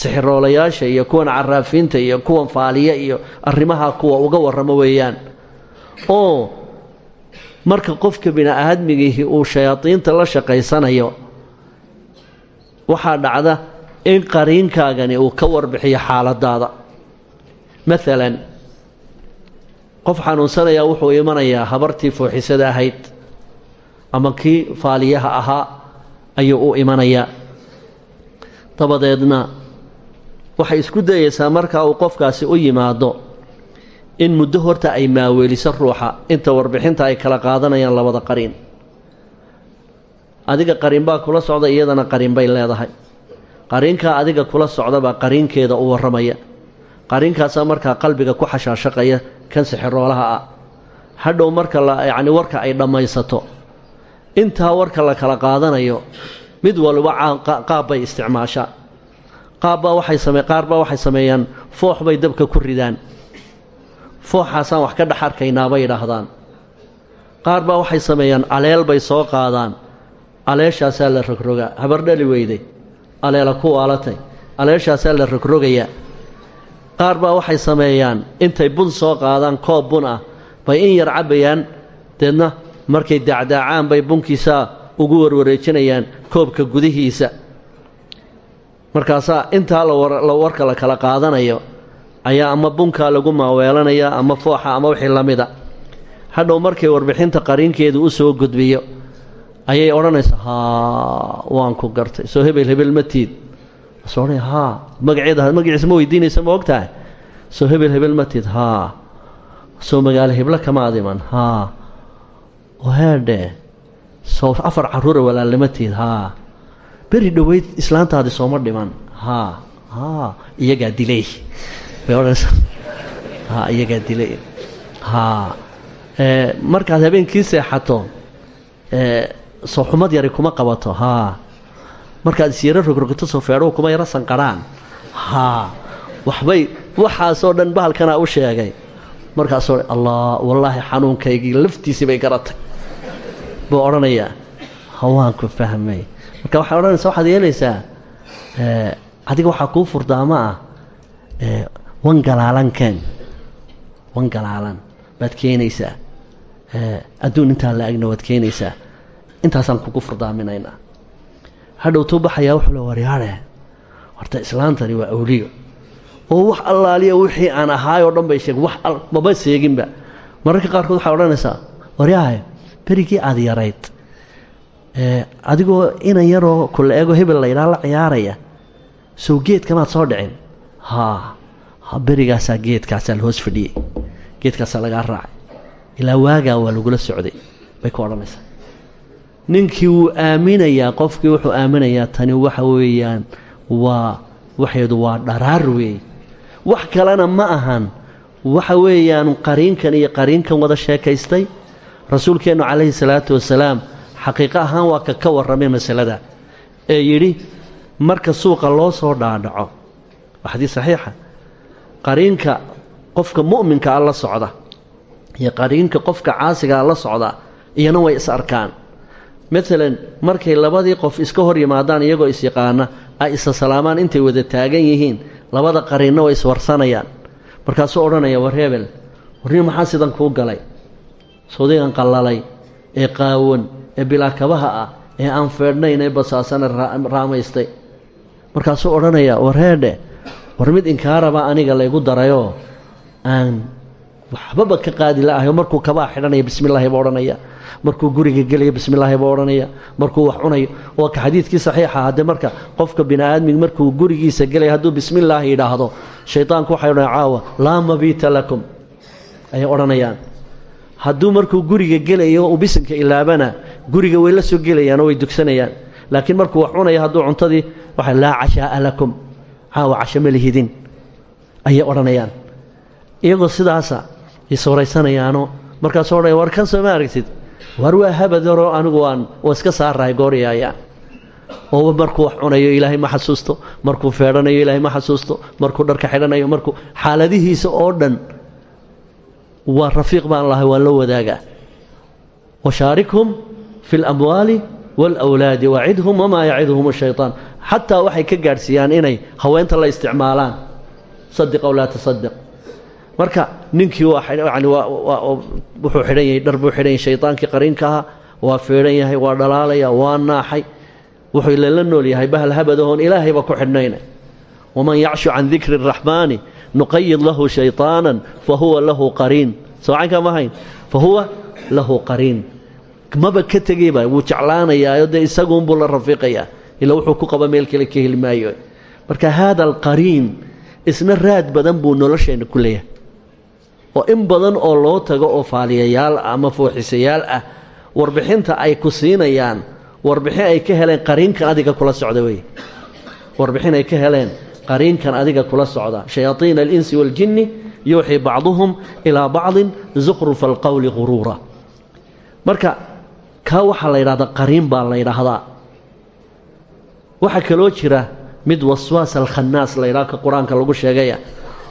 sixiroolayaasha iyo kuwan caraafiinta iyo kuwan faaliya iyo arrimaha kuwa uga warramo weeyaan. Oo marka qofka bini aadmigiihi uu shayaadiinta la shaqaysanayo waxaa dhacda in qariinkaagani uu ka warbixiyo xaaladaada maalan qof xanuunsanayaa wuxuu imanayaa habartii fooxisada ahayd ama kii faaliyaha ahaa ayuu u imanayaa. Dabadeedna waxay isku dayaysaa markaa uu qofkaasi u yimaado in muddo horta ay maaweeliso ruuxa. Inta warbixinta ay kala qaadanayaan labada qariin. Adiga qariin baa kula socda iyadana qariin bay leedahay. Qariinkaa adiga kula socdabaa qariinkeeda u warramaya. Qariinkaasaa markaa qalbiga ku xashaashaqaya kan sixiroolaha ah. Hadhow marka yacni warka ay dhammaysato. Intaa warka la kala qaadanayo mid waliba qaab bay isticmaashaa qaar baa waxay sameeyaan foox bay dabka ku ridaan. Fooxaasaan wax ka dhex arkaynaa bay yidhaahdaan. Qaar baa waxay sameeyaan aleel bay soo qaadaan. Aleeshaasaa la rogrogaa habardhali weyday. Aleela ku waalatay aleeshaasaa la rogrogayaa. Qaar baa waxay sameeyaan intay bun soo qaadaan koob bun ah bay in yar cabbayaan. Deedna markay daacdaacaan bay bunkiisaa ugu warwareejinayaan koobka gudihiisa markaasaa intaa la warka la kala qaadanayo ayaa ama bunkaa lagu maaweelanayaa ama fooxa ama wixii la mida. Hadhow markay warbixinta qariinkeedu u soo gudbiyo ayay odhanaysaa haa waan ku gartay. Soo hebel hebel ma tiid. Soo odhanaya haa magaceeda magaciisa ma weydiinaysa ma og tahay soo hebel hebel ma tiid haa soo magaalo heblo kamaad iman. Haa heedhe soo afar carruura walaalnima tiid beri dhoweyd islaantaadi sooma dhiman. Haa haa iyagaa dilay. Bay odhanaysaa haa iyagaa dilay. Haa markaad habeenkii seexato soo xumad yari kuma qabato. Haa markaad isyaro rogrogto soo feedhuhu kuma yaro sanqarhaan haa waxbay waxaasoo dhan bahalkanaa u sheegay. Markaasoo allah wallaahi xanuunkaygii laftiisii bay garatay. Buu odhanayaa hawaan ku fahmay. Marka waxay odhanaysaa waxaad yeelaysaa adiga waxaa kuu furdaamo ah wan galaalan keen. Wan galaalan. Baad keenaysaa. Adduun intaa la agna waad keenaysaa. Intaasaan kugu furdaaminaynaa hadhowtuu baxayaa wuxuu le waryaadhe horta islaantani waa awliyo. Oo wax allaaliya wixii aan ahaayoo dhan bay sheeg wax maba seeginba. Mararka qaarkood waxay odhanaysaa waryaahe berigii aad yarayd adigoo inan yaroo kula eego hebel laydhaa la ciyaaraya sow geedkamaad soo dhicin? Haa berigaasaa geedkaasaa la hoos fadhiyey. Geedkaasaa lagaa raacay. Ilaa waagaa waa lagula socday bay ku odhanaysaa. Ninkii wuu aaminayaa qofkii wuxuu aaminayaa tani waxa weeyaan waa waxeedu waa dharaar weey. Wax kalena ma ahan. Waxa weeyaan qariinkan iyo qariinkan wada sheekaystay rasuulkeennu calayhi salaatu wasalaam xaqiiqo ahaan waa ka ka warramay masalada ee yidhi marka suuqa loo soo dhaadhaco waa xadiis saxiixa qariinka qofka mu'minka a la socda iyo qariinka qofka caasiga a la socda iyana way is arkaan. Maalan markay labadii qof iska hor yimaadaan iyagoo isyaqaana ay isa salaamaan intay wada taagan yihiin labada qariinna way iswarsanayaan markaasuu odhanaya war hebel warni maxaa sidan kuu galay? Sawdigan qallalay ee qaawan ee bilaakabaha ah ee aan feedhnayn ee basaasana raamaystay. Markaasuu odhanaya war heedhe war mid inkaaraba aniga laygu darayoo aan waxbaba ka qaadi la'ahay markuu kabaa xidhanaya bismillaahi buu odhanaya markuu guriga gelaya bismillaahi buu odhanaya markuu wax cunayo waa ka xadiidkii saxiixa haddee marka qofka bini aadmiga markuu gurigiisa gelaya hadduu bismillaahi yidhaahdo shaydaanku waxay odhan caawa laa mabiita lakum. Ayay odhanayaan. Hadduu markuu guriga gelayo uu bisinka ilaabana guriga way la soo gelayaanoo way dugsanayaan. Laakiin markuu wax cunaya hadduu cuntadii waxa laa cashaaa lakum caawa casho ma lihidin ayay odhanayaan. Iyagoo sidaasa iswaraysanayaano markaasuu odhanaya war kan soo ma war waa habadaro anigu waan waa iska saarahay gooryaayaan oo markuu wax cunayo ilaahay ma xasuusto. Markuu feedhanayo ilaahay ma xasuusto. Markuu dharka xidhanayo markuu xaaladihiisa oo dhan waa rafiiq baan lahay waan la wadaagaa. Washaarikhum fi اlamwaali wاlأwlaadi wacidhum wamaa yacidhum الshayطaan xataa waxay ka gaadhsiiyaan inay haweenta la isticmaalaan sadiq aw laa tasadiq marka ninkii yani wuxuu xidhan yahay dhar buu xidhan yahay shayطaankii qariinka ahaa waa feedhan yahay waa dhalaalaya waa naaxay wuxuu lala nool yahay bahal habadahoon ilaahayba ku xidhnayna waman yacshu can dikri الraxmaani nuqayid lahu shayطaana fahuwa lahu qariin soocanka ma hayn fahuwa lahu qariin maba ka tegeyba wuu jeclaanayaa dee isaguunbuu la rafiiqayaa. Ila wuxuu ku qaba meel kale ka heli maayo marka haada alqariin isna raad badan buu nolosheenna ku leeyahay. Oo in badan oo loo tago oo faaliyayaal ama fooxisayaal ah warbixinta ay ku siinayaan warbixin ay ka heleen qariinkan adiga kula socda wey warbixin ay ka heleen qariinkan adiga kula socda. Shayaaiina alinsi waaljinni yuuxii bacduhum ilaa bacdin zukhrufa alqowli guruura marka kaa waxaa la yidhahdaa qariin baa la yidhaahdaa. Waxaa kaloo jira mid waswaas alkhannaas la yidhaha ka qur'aanka lagu sheegaya.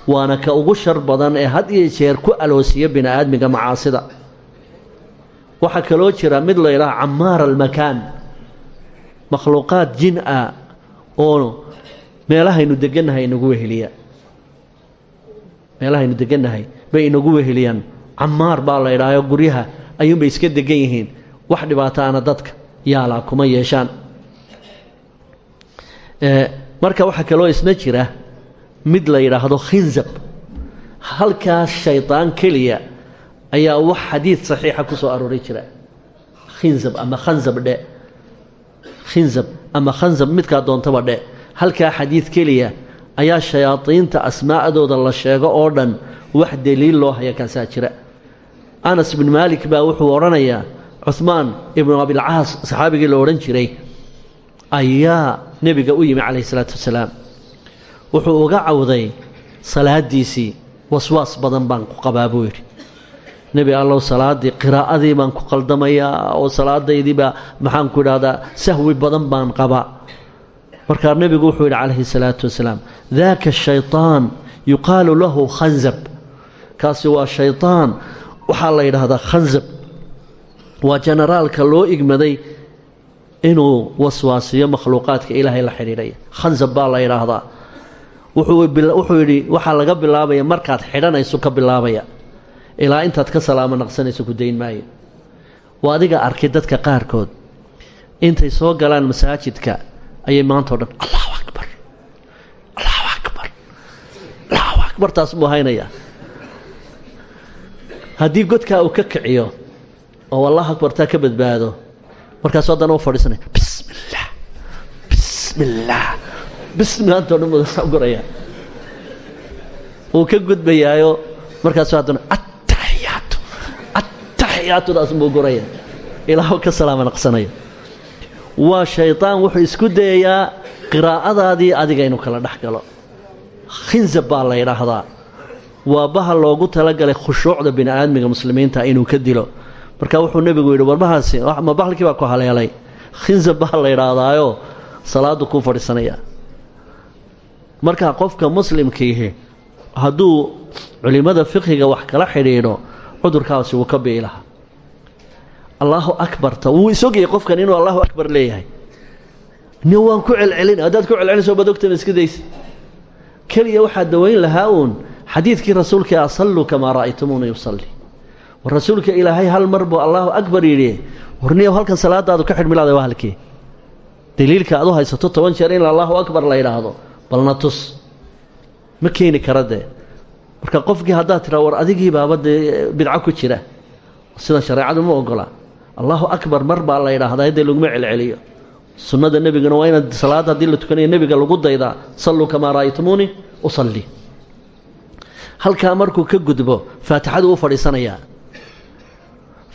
Waana ka ugu shar badan ee had iyo jeer ku aloosiya bini aadmiga macaasida. Waxaa kaloo jira mid la yidhaha camaara almakaan. Makhluuqaad jin ah oo meelahaynu degannahay inagu weheliya. Meelahaynu degannahay bay inagu weheliyaan camaar baa la yidhaaho guryaha ayuunbay iska degan yihiin wax dhibaataana dadka yaalaa kuma yeeshaan. Marka waxaa kaloo isna jira mid la yidhaahdo khinzab. Halkaas shaydaan keliya ayaa wax xadiid saxiixa ku soo arooray jira. Khinzab ama khanzab dhe. Khinzab ama khanzab midkaa doontaba dhe. Halkaa xadiid keliya ayaa shayaadiinta asmaa'dooda la sheego oo dhan wax deliil loo haya kaasaa jira. Anas bin maalik baa wuxuu odhanayaa cuhmaan ibnu abilcaas saxaabigii la odhan jiray ayaa nebiga u yimi calayhi salaatu wasalaam. Wuxuu uga cawday salaadiisii waswaas badan baan ku qabaa buu yidhi. Nebi allow salaaddii qiraa'adii baan ku qaldamayaa oo salaadaydiibaa maxaanku idhahdaa sahwi badan baan qabaa. Markaa nebigu wuxuu yidhi calayhi salaatu wasalaam daaka shayطaan yuqaalu lahu khanzab. Kaasi waa shayطaan waxaa la yidhaahdaa khanzab waa jenaraalka loo igmaday inuu waswaasiyo makhluuqaadka ilaahay la xidhiidhaya khanzab baa la yidhaahdaa wuxuu yidhi waxaa laga bilaabaya markaad xidhanayso ka bilaabaya. Ilaa intaad ka salaamo naqsanayso ku dayn maayo. Waa adiga arkay dadka qaarkood. Intay soo galaan masaajidka ayay maanta o dhan allahu akbar! Allahu akbar! Allahu akbar! taas buu haynayaa. Haddii godkaa uu ka kiciyo oo allahu akbar taa ka badbaado. Markaasu haddana u fadhiisanaya bismi illaah bismi illaah bismilaantoo dhan guraya wuu ka gudbayaayo markaasu haddana attaxiyaatu attaxiyaatudaas buu guraya ilaahu ka salaama naqsanaya waa shaydaan wuxuu isku dayayaa qiraa'adaadii adiga inuu kala dhex galo. Khinzab baa la yidhaahdaa. Waa baha loogu talagalay khushuucda bini aadmiga muslimiinta inuu ka dilo marka wuxuu nebigu yidhi warmahaasi ma bahalkii baa ku haleelay. Khinzab baa la yidhaahdaayo salaadu kuu fadhiisanaya. Marka qofka muslimkiihi hadduu culimmada fiqhiga wax kala xidhiidho cudurkaasi wuu ka bii lahaa. Allaahu akbarta wuu isogayay qofkan inuu allahu akbar leeyahay. Nin waan ku celcelin haddaad ku celcelinayso badogtana iska daysa keliya waxaa dawayn lahaa uun xadiidkii rasuulka asalluu kamaa ra'aytumuuna yusalli rasuulka ilaahay hal mar buu allaahu akbar yidhi. Warniyow halkan salaadaadu ka xidhmilaada waa halkii. Daliilka aad u haysato toban jeer in allaahu akbar la yidhaahdo balna tus. Ma keeni kara marka qofkii haddaad tiraa war adigii baaba dee ku jira. Sida shareecadu ma ogola allaahu akbar mar baa la yidhaahdaa dee laguma celceliyo. Sunnada nebiguna waa inaad salaada haddii la tukanayo nebiga lagu daydaa salluu kamaa ra'aytumuuni usalli halkaa markuu ka gudbo faatixadu u fadhiisanayaa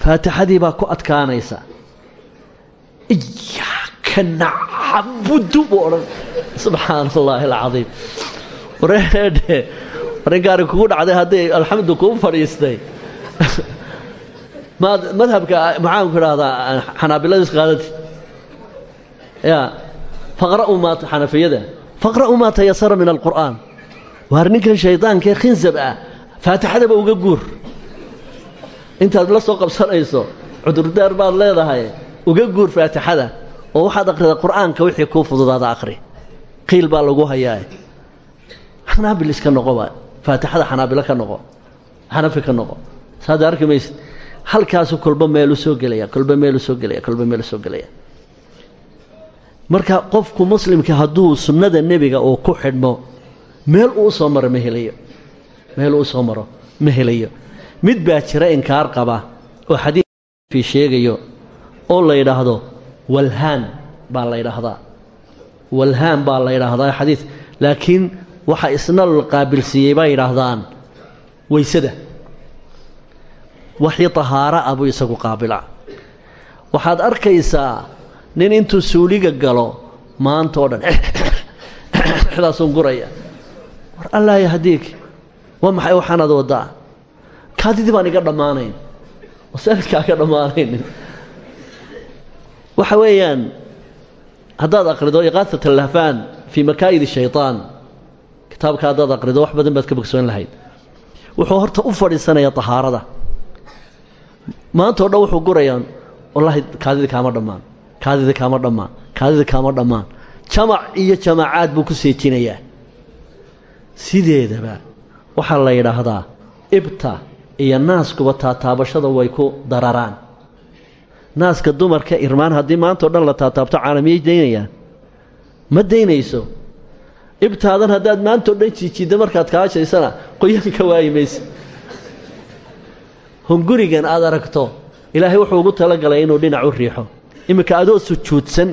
faatixadii baa ku adkaanaysa. Iyaaka nacbudu buu odhan. Subxaana allaahi alcadiim wareedhe dhacday hadday alxamdu kuu fadhiistay. Madhabka maxaanku idhahdaa xanaabilada isqaadati ya faqra'uu maa xanafiyada. Faqra'uu maa tayasara min alqur'aan. Waar ninkan shaydaankaee khinsab ah faatixadaba uga guur intaad la soo qabsanayso cudurdaar baad leedahay uga guur faatixada oo waxaad akhridaa qur'aanka wixii kuu fududaada akhri. Qiil baa lagu hayaa xanaabil iska noqoba faatixada xanaabilo ka noqo xanafi ka noqo. Saada arki maysid halkaasu kolba meelu soo gelaya kolba meelu soo gelaya kolba meelu soo gelaya. Marka qofku muslimka hadduu sunnada nebiga uu ku xidhmo meel uu soo maro ma helayo. Meel uu soo maro ma helayo mid baa jira inkaar qaba oo xadiidkii sheegayo oo la yidhaahdo walhaan baa la yidhaahdaa walhaan baa la yidhaahdaa xadiid laakiin waxa isna la qaabilsiiyey bay yidhaahdaan weysada waxii tahaara ah buu isagu qaabila waxaad arkaysaa nin intuu suuliga galo maanta oo dhan daasuun guraya war allah yahdiik waa maxay waxaanaad waddaa kaadidii baan iga dhammaanayn. Wasanadkaa ka waxa weeyaan haddaad aqrido iqaatat alahfaan fii makaa'id shayطaan kitaabka haddaad aqrido wax badan baad ka bogsoon lahayd. Wuxuu horta u fadhiisanayaa tahaarada. Maanta o wuxuu gurayaa wallaahi kaadidii kaama dhammaan. Kaadidii kaama dhammaan. Kaadidii kaama dhammaan. Jamac iyo jamacaad buu ku seejinayaa. Sideedaba waxaa la yidhaahdaa ibta iyo naaskuba taataabashada way ku dararaan. Naaska dumarka irmaan haddii maanta o dhan la taataabto caalamiyay daynayaan. Ma daynayso. Ibtaadan haddaad maanta o dhan jiijidda markaad kaashaysana qoyaanka waayi mayse. Hungurigan aad aragto ilaahay wuxuu ugu talagalay inuu dhinac u riixo. Iminka adoo sujuudsan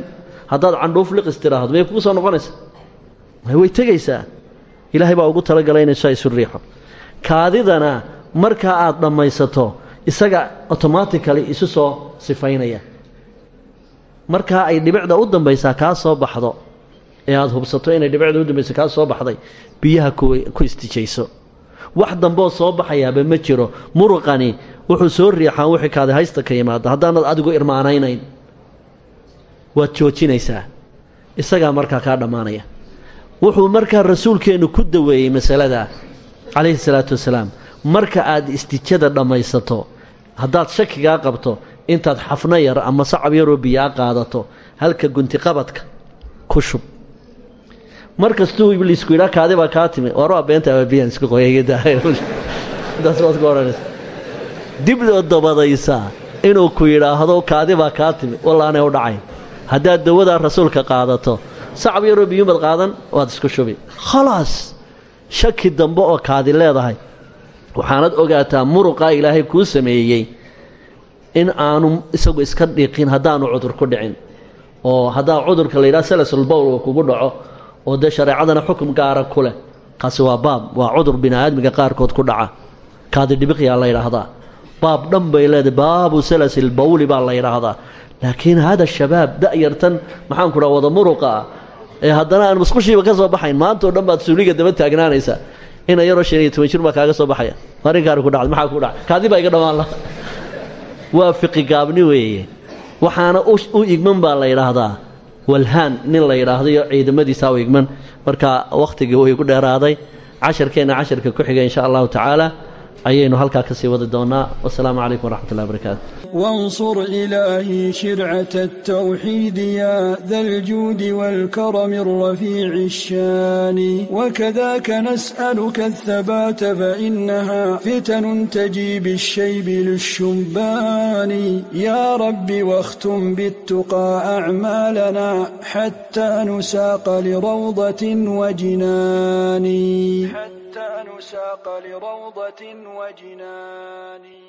haddaad candhuuf liqis tiraahdo may kugu soo noqonaysaa. Way tegaysaa ilaahay baa ugu talagalay inay saa isu riixo. Kaadidana markaa aad dhammaysato isaga automatically isu soo sifaynaya. Markaa ay dhibicda u dambaysaa kaa soo baxdo. Ee aad hubsato inay dhibicda u dambaysa kaa soo baxday. Biyaha ku istijayso. Wax damboo soo baxayaaba ma jiro. Muruqani wuxuu soo riixaan wixii kaadi haysta ka yimaada. Haddaanad adigu irmaanaynayn waad joojinaysaa. Isagaa markaa kaa dhammaanaya. Wuxuu markaa rasuulkeennu ku daweeyey masaladaa calayhi salaatu wasalaam marka aad istijada dhammaysato haddaad shakigaa qabto intaad xafno yar ama sacab yaroo biyaa qaadato halka guntiqabadka ku shub. Mar kastuu ibliisku yidhaa kaadi baa kaa timi warwaa beenta abaabiyaan isku dibdoo dabadaysaa inuu ku yidhaahdo kaadi baa kaa timi wallaanay u dhacayn. Haddaad dawadaa rasuulka qaadato sacab yaroo biyuumad qaadan waad isku shubi. Khalaas shaki dambe oo kaadi leedahay waxaanad ogaataa muruqaa ilaahay kuu sameeyey in aanu isagu iska dhiiqin haddaanu cudur ku dhicin oo haddaa cudurka la yidhaha salasulbowl uu kugu dhaco oo dee shareecadana xukum gaara ku leh kaasi waa baab waa cudur bini'aadmiga qaarkood ku dhaca. Kaadi dhibiqyaa la yidhaahdaa. Baab dhan bay leedahay baabu salasilbawli baa la yidhaahdaa. Laakiin hada shabaab da'yartan maxaanku dhaha wada muruqa ah ee haddana aan musqushiiba ka soo baxayn maanta o dhan baad suuliga daba taagnaanaysaa ina yaroo iyo toban jir baa kaaga soo baxaya. Arrinkaani ku dhacday maxaa ku dhacay kaadi baa iga dhammaan laha waa fiqi gaabni weeye. Waxaana u igman baa la yidhaahdaa. Walhaan nin la yidhaahdo iyo ciidamadiisaa u igman. Marka wakhtigii way ku dheeraaday. Casharkeenna casharka ku xiga insha allahu tacaala ayaynu halkaa ka sii wadi doonnaa. Wasalaamu calaykum waraxmat ullah barakaatu wansur ilaahi shircata atawxiidi ya da ljuudi walkarami arafiici الshaani wakadaka nas'aluka ahabaata fainaha fitanun taji bاshaybi lishumbaani ya rabbi wakhtum bituqaa acmaalana xataa nusaqa lirawdatin wajinaani حتى نساق لروضة وجنان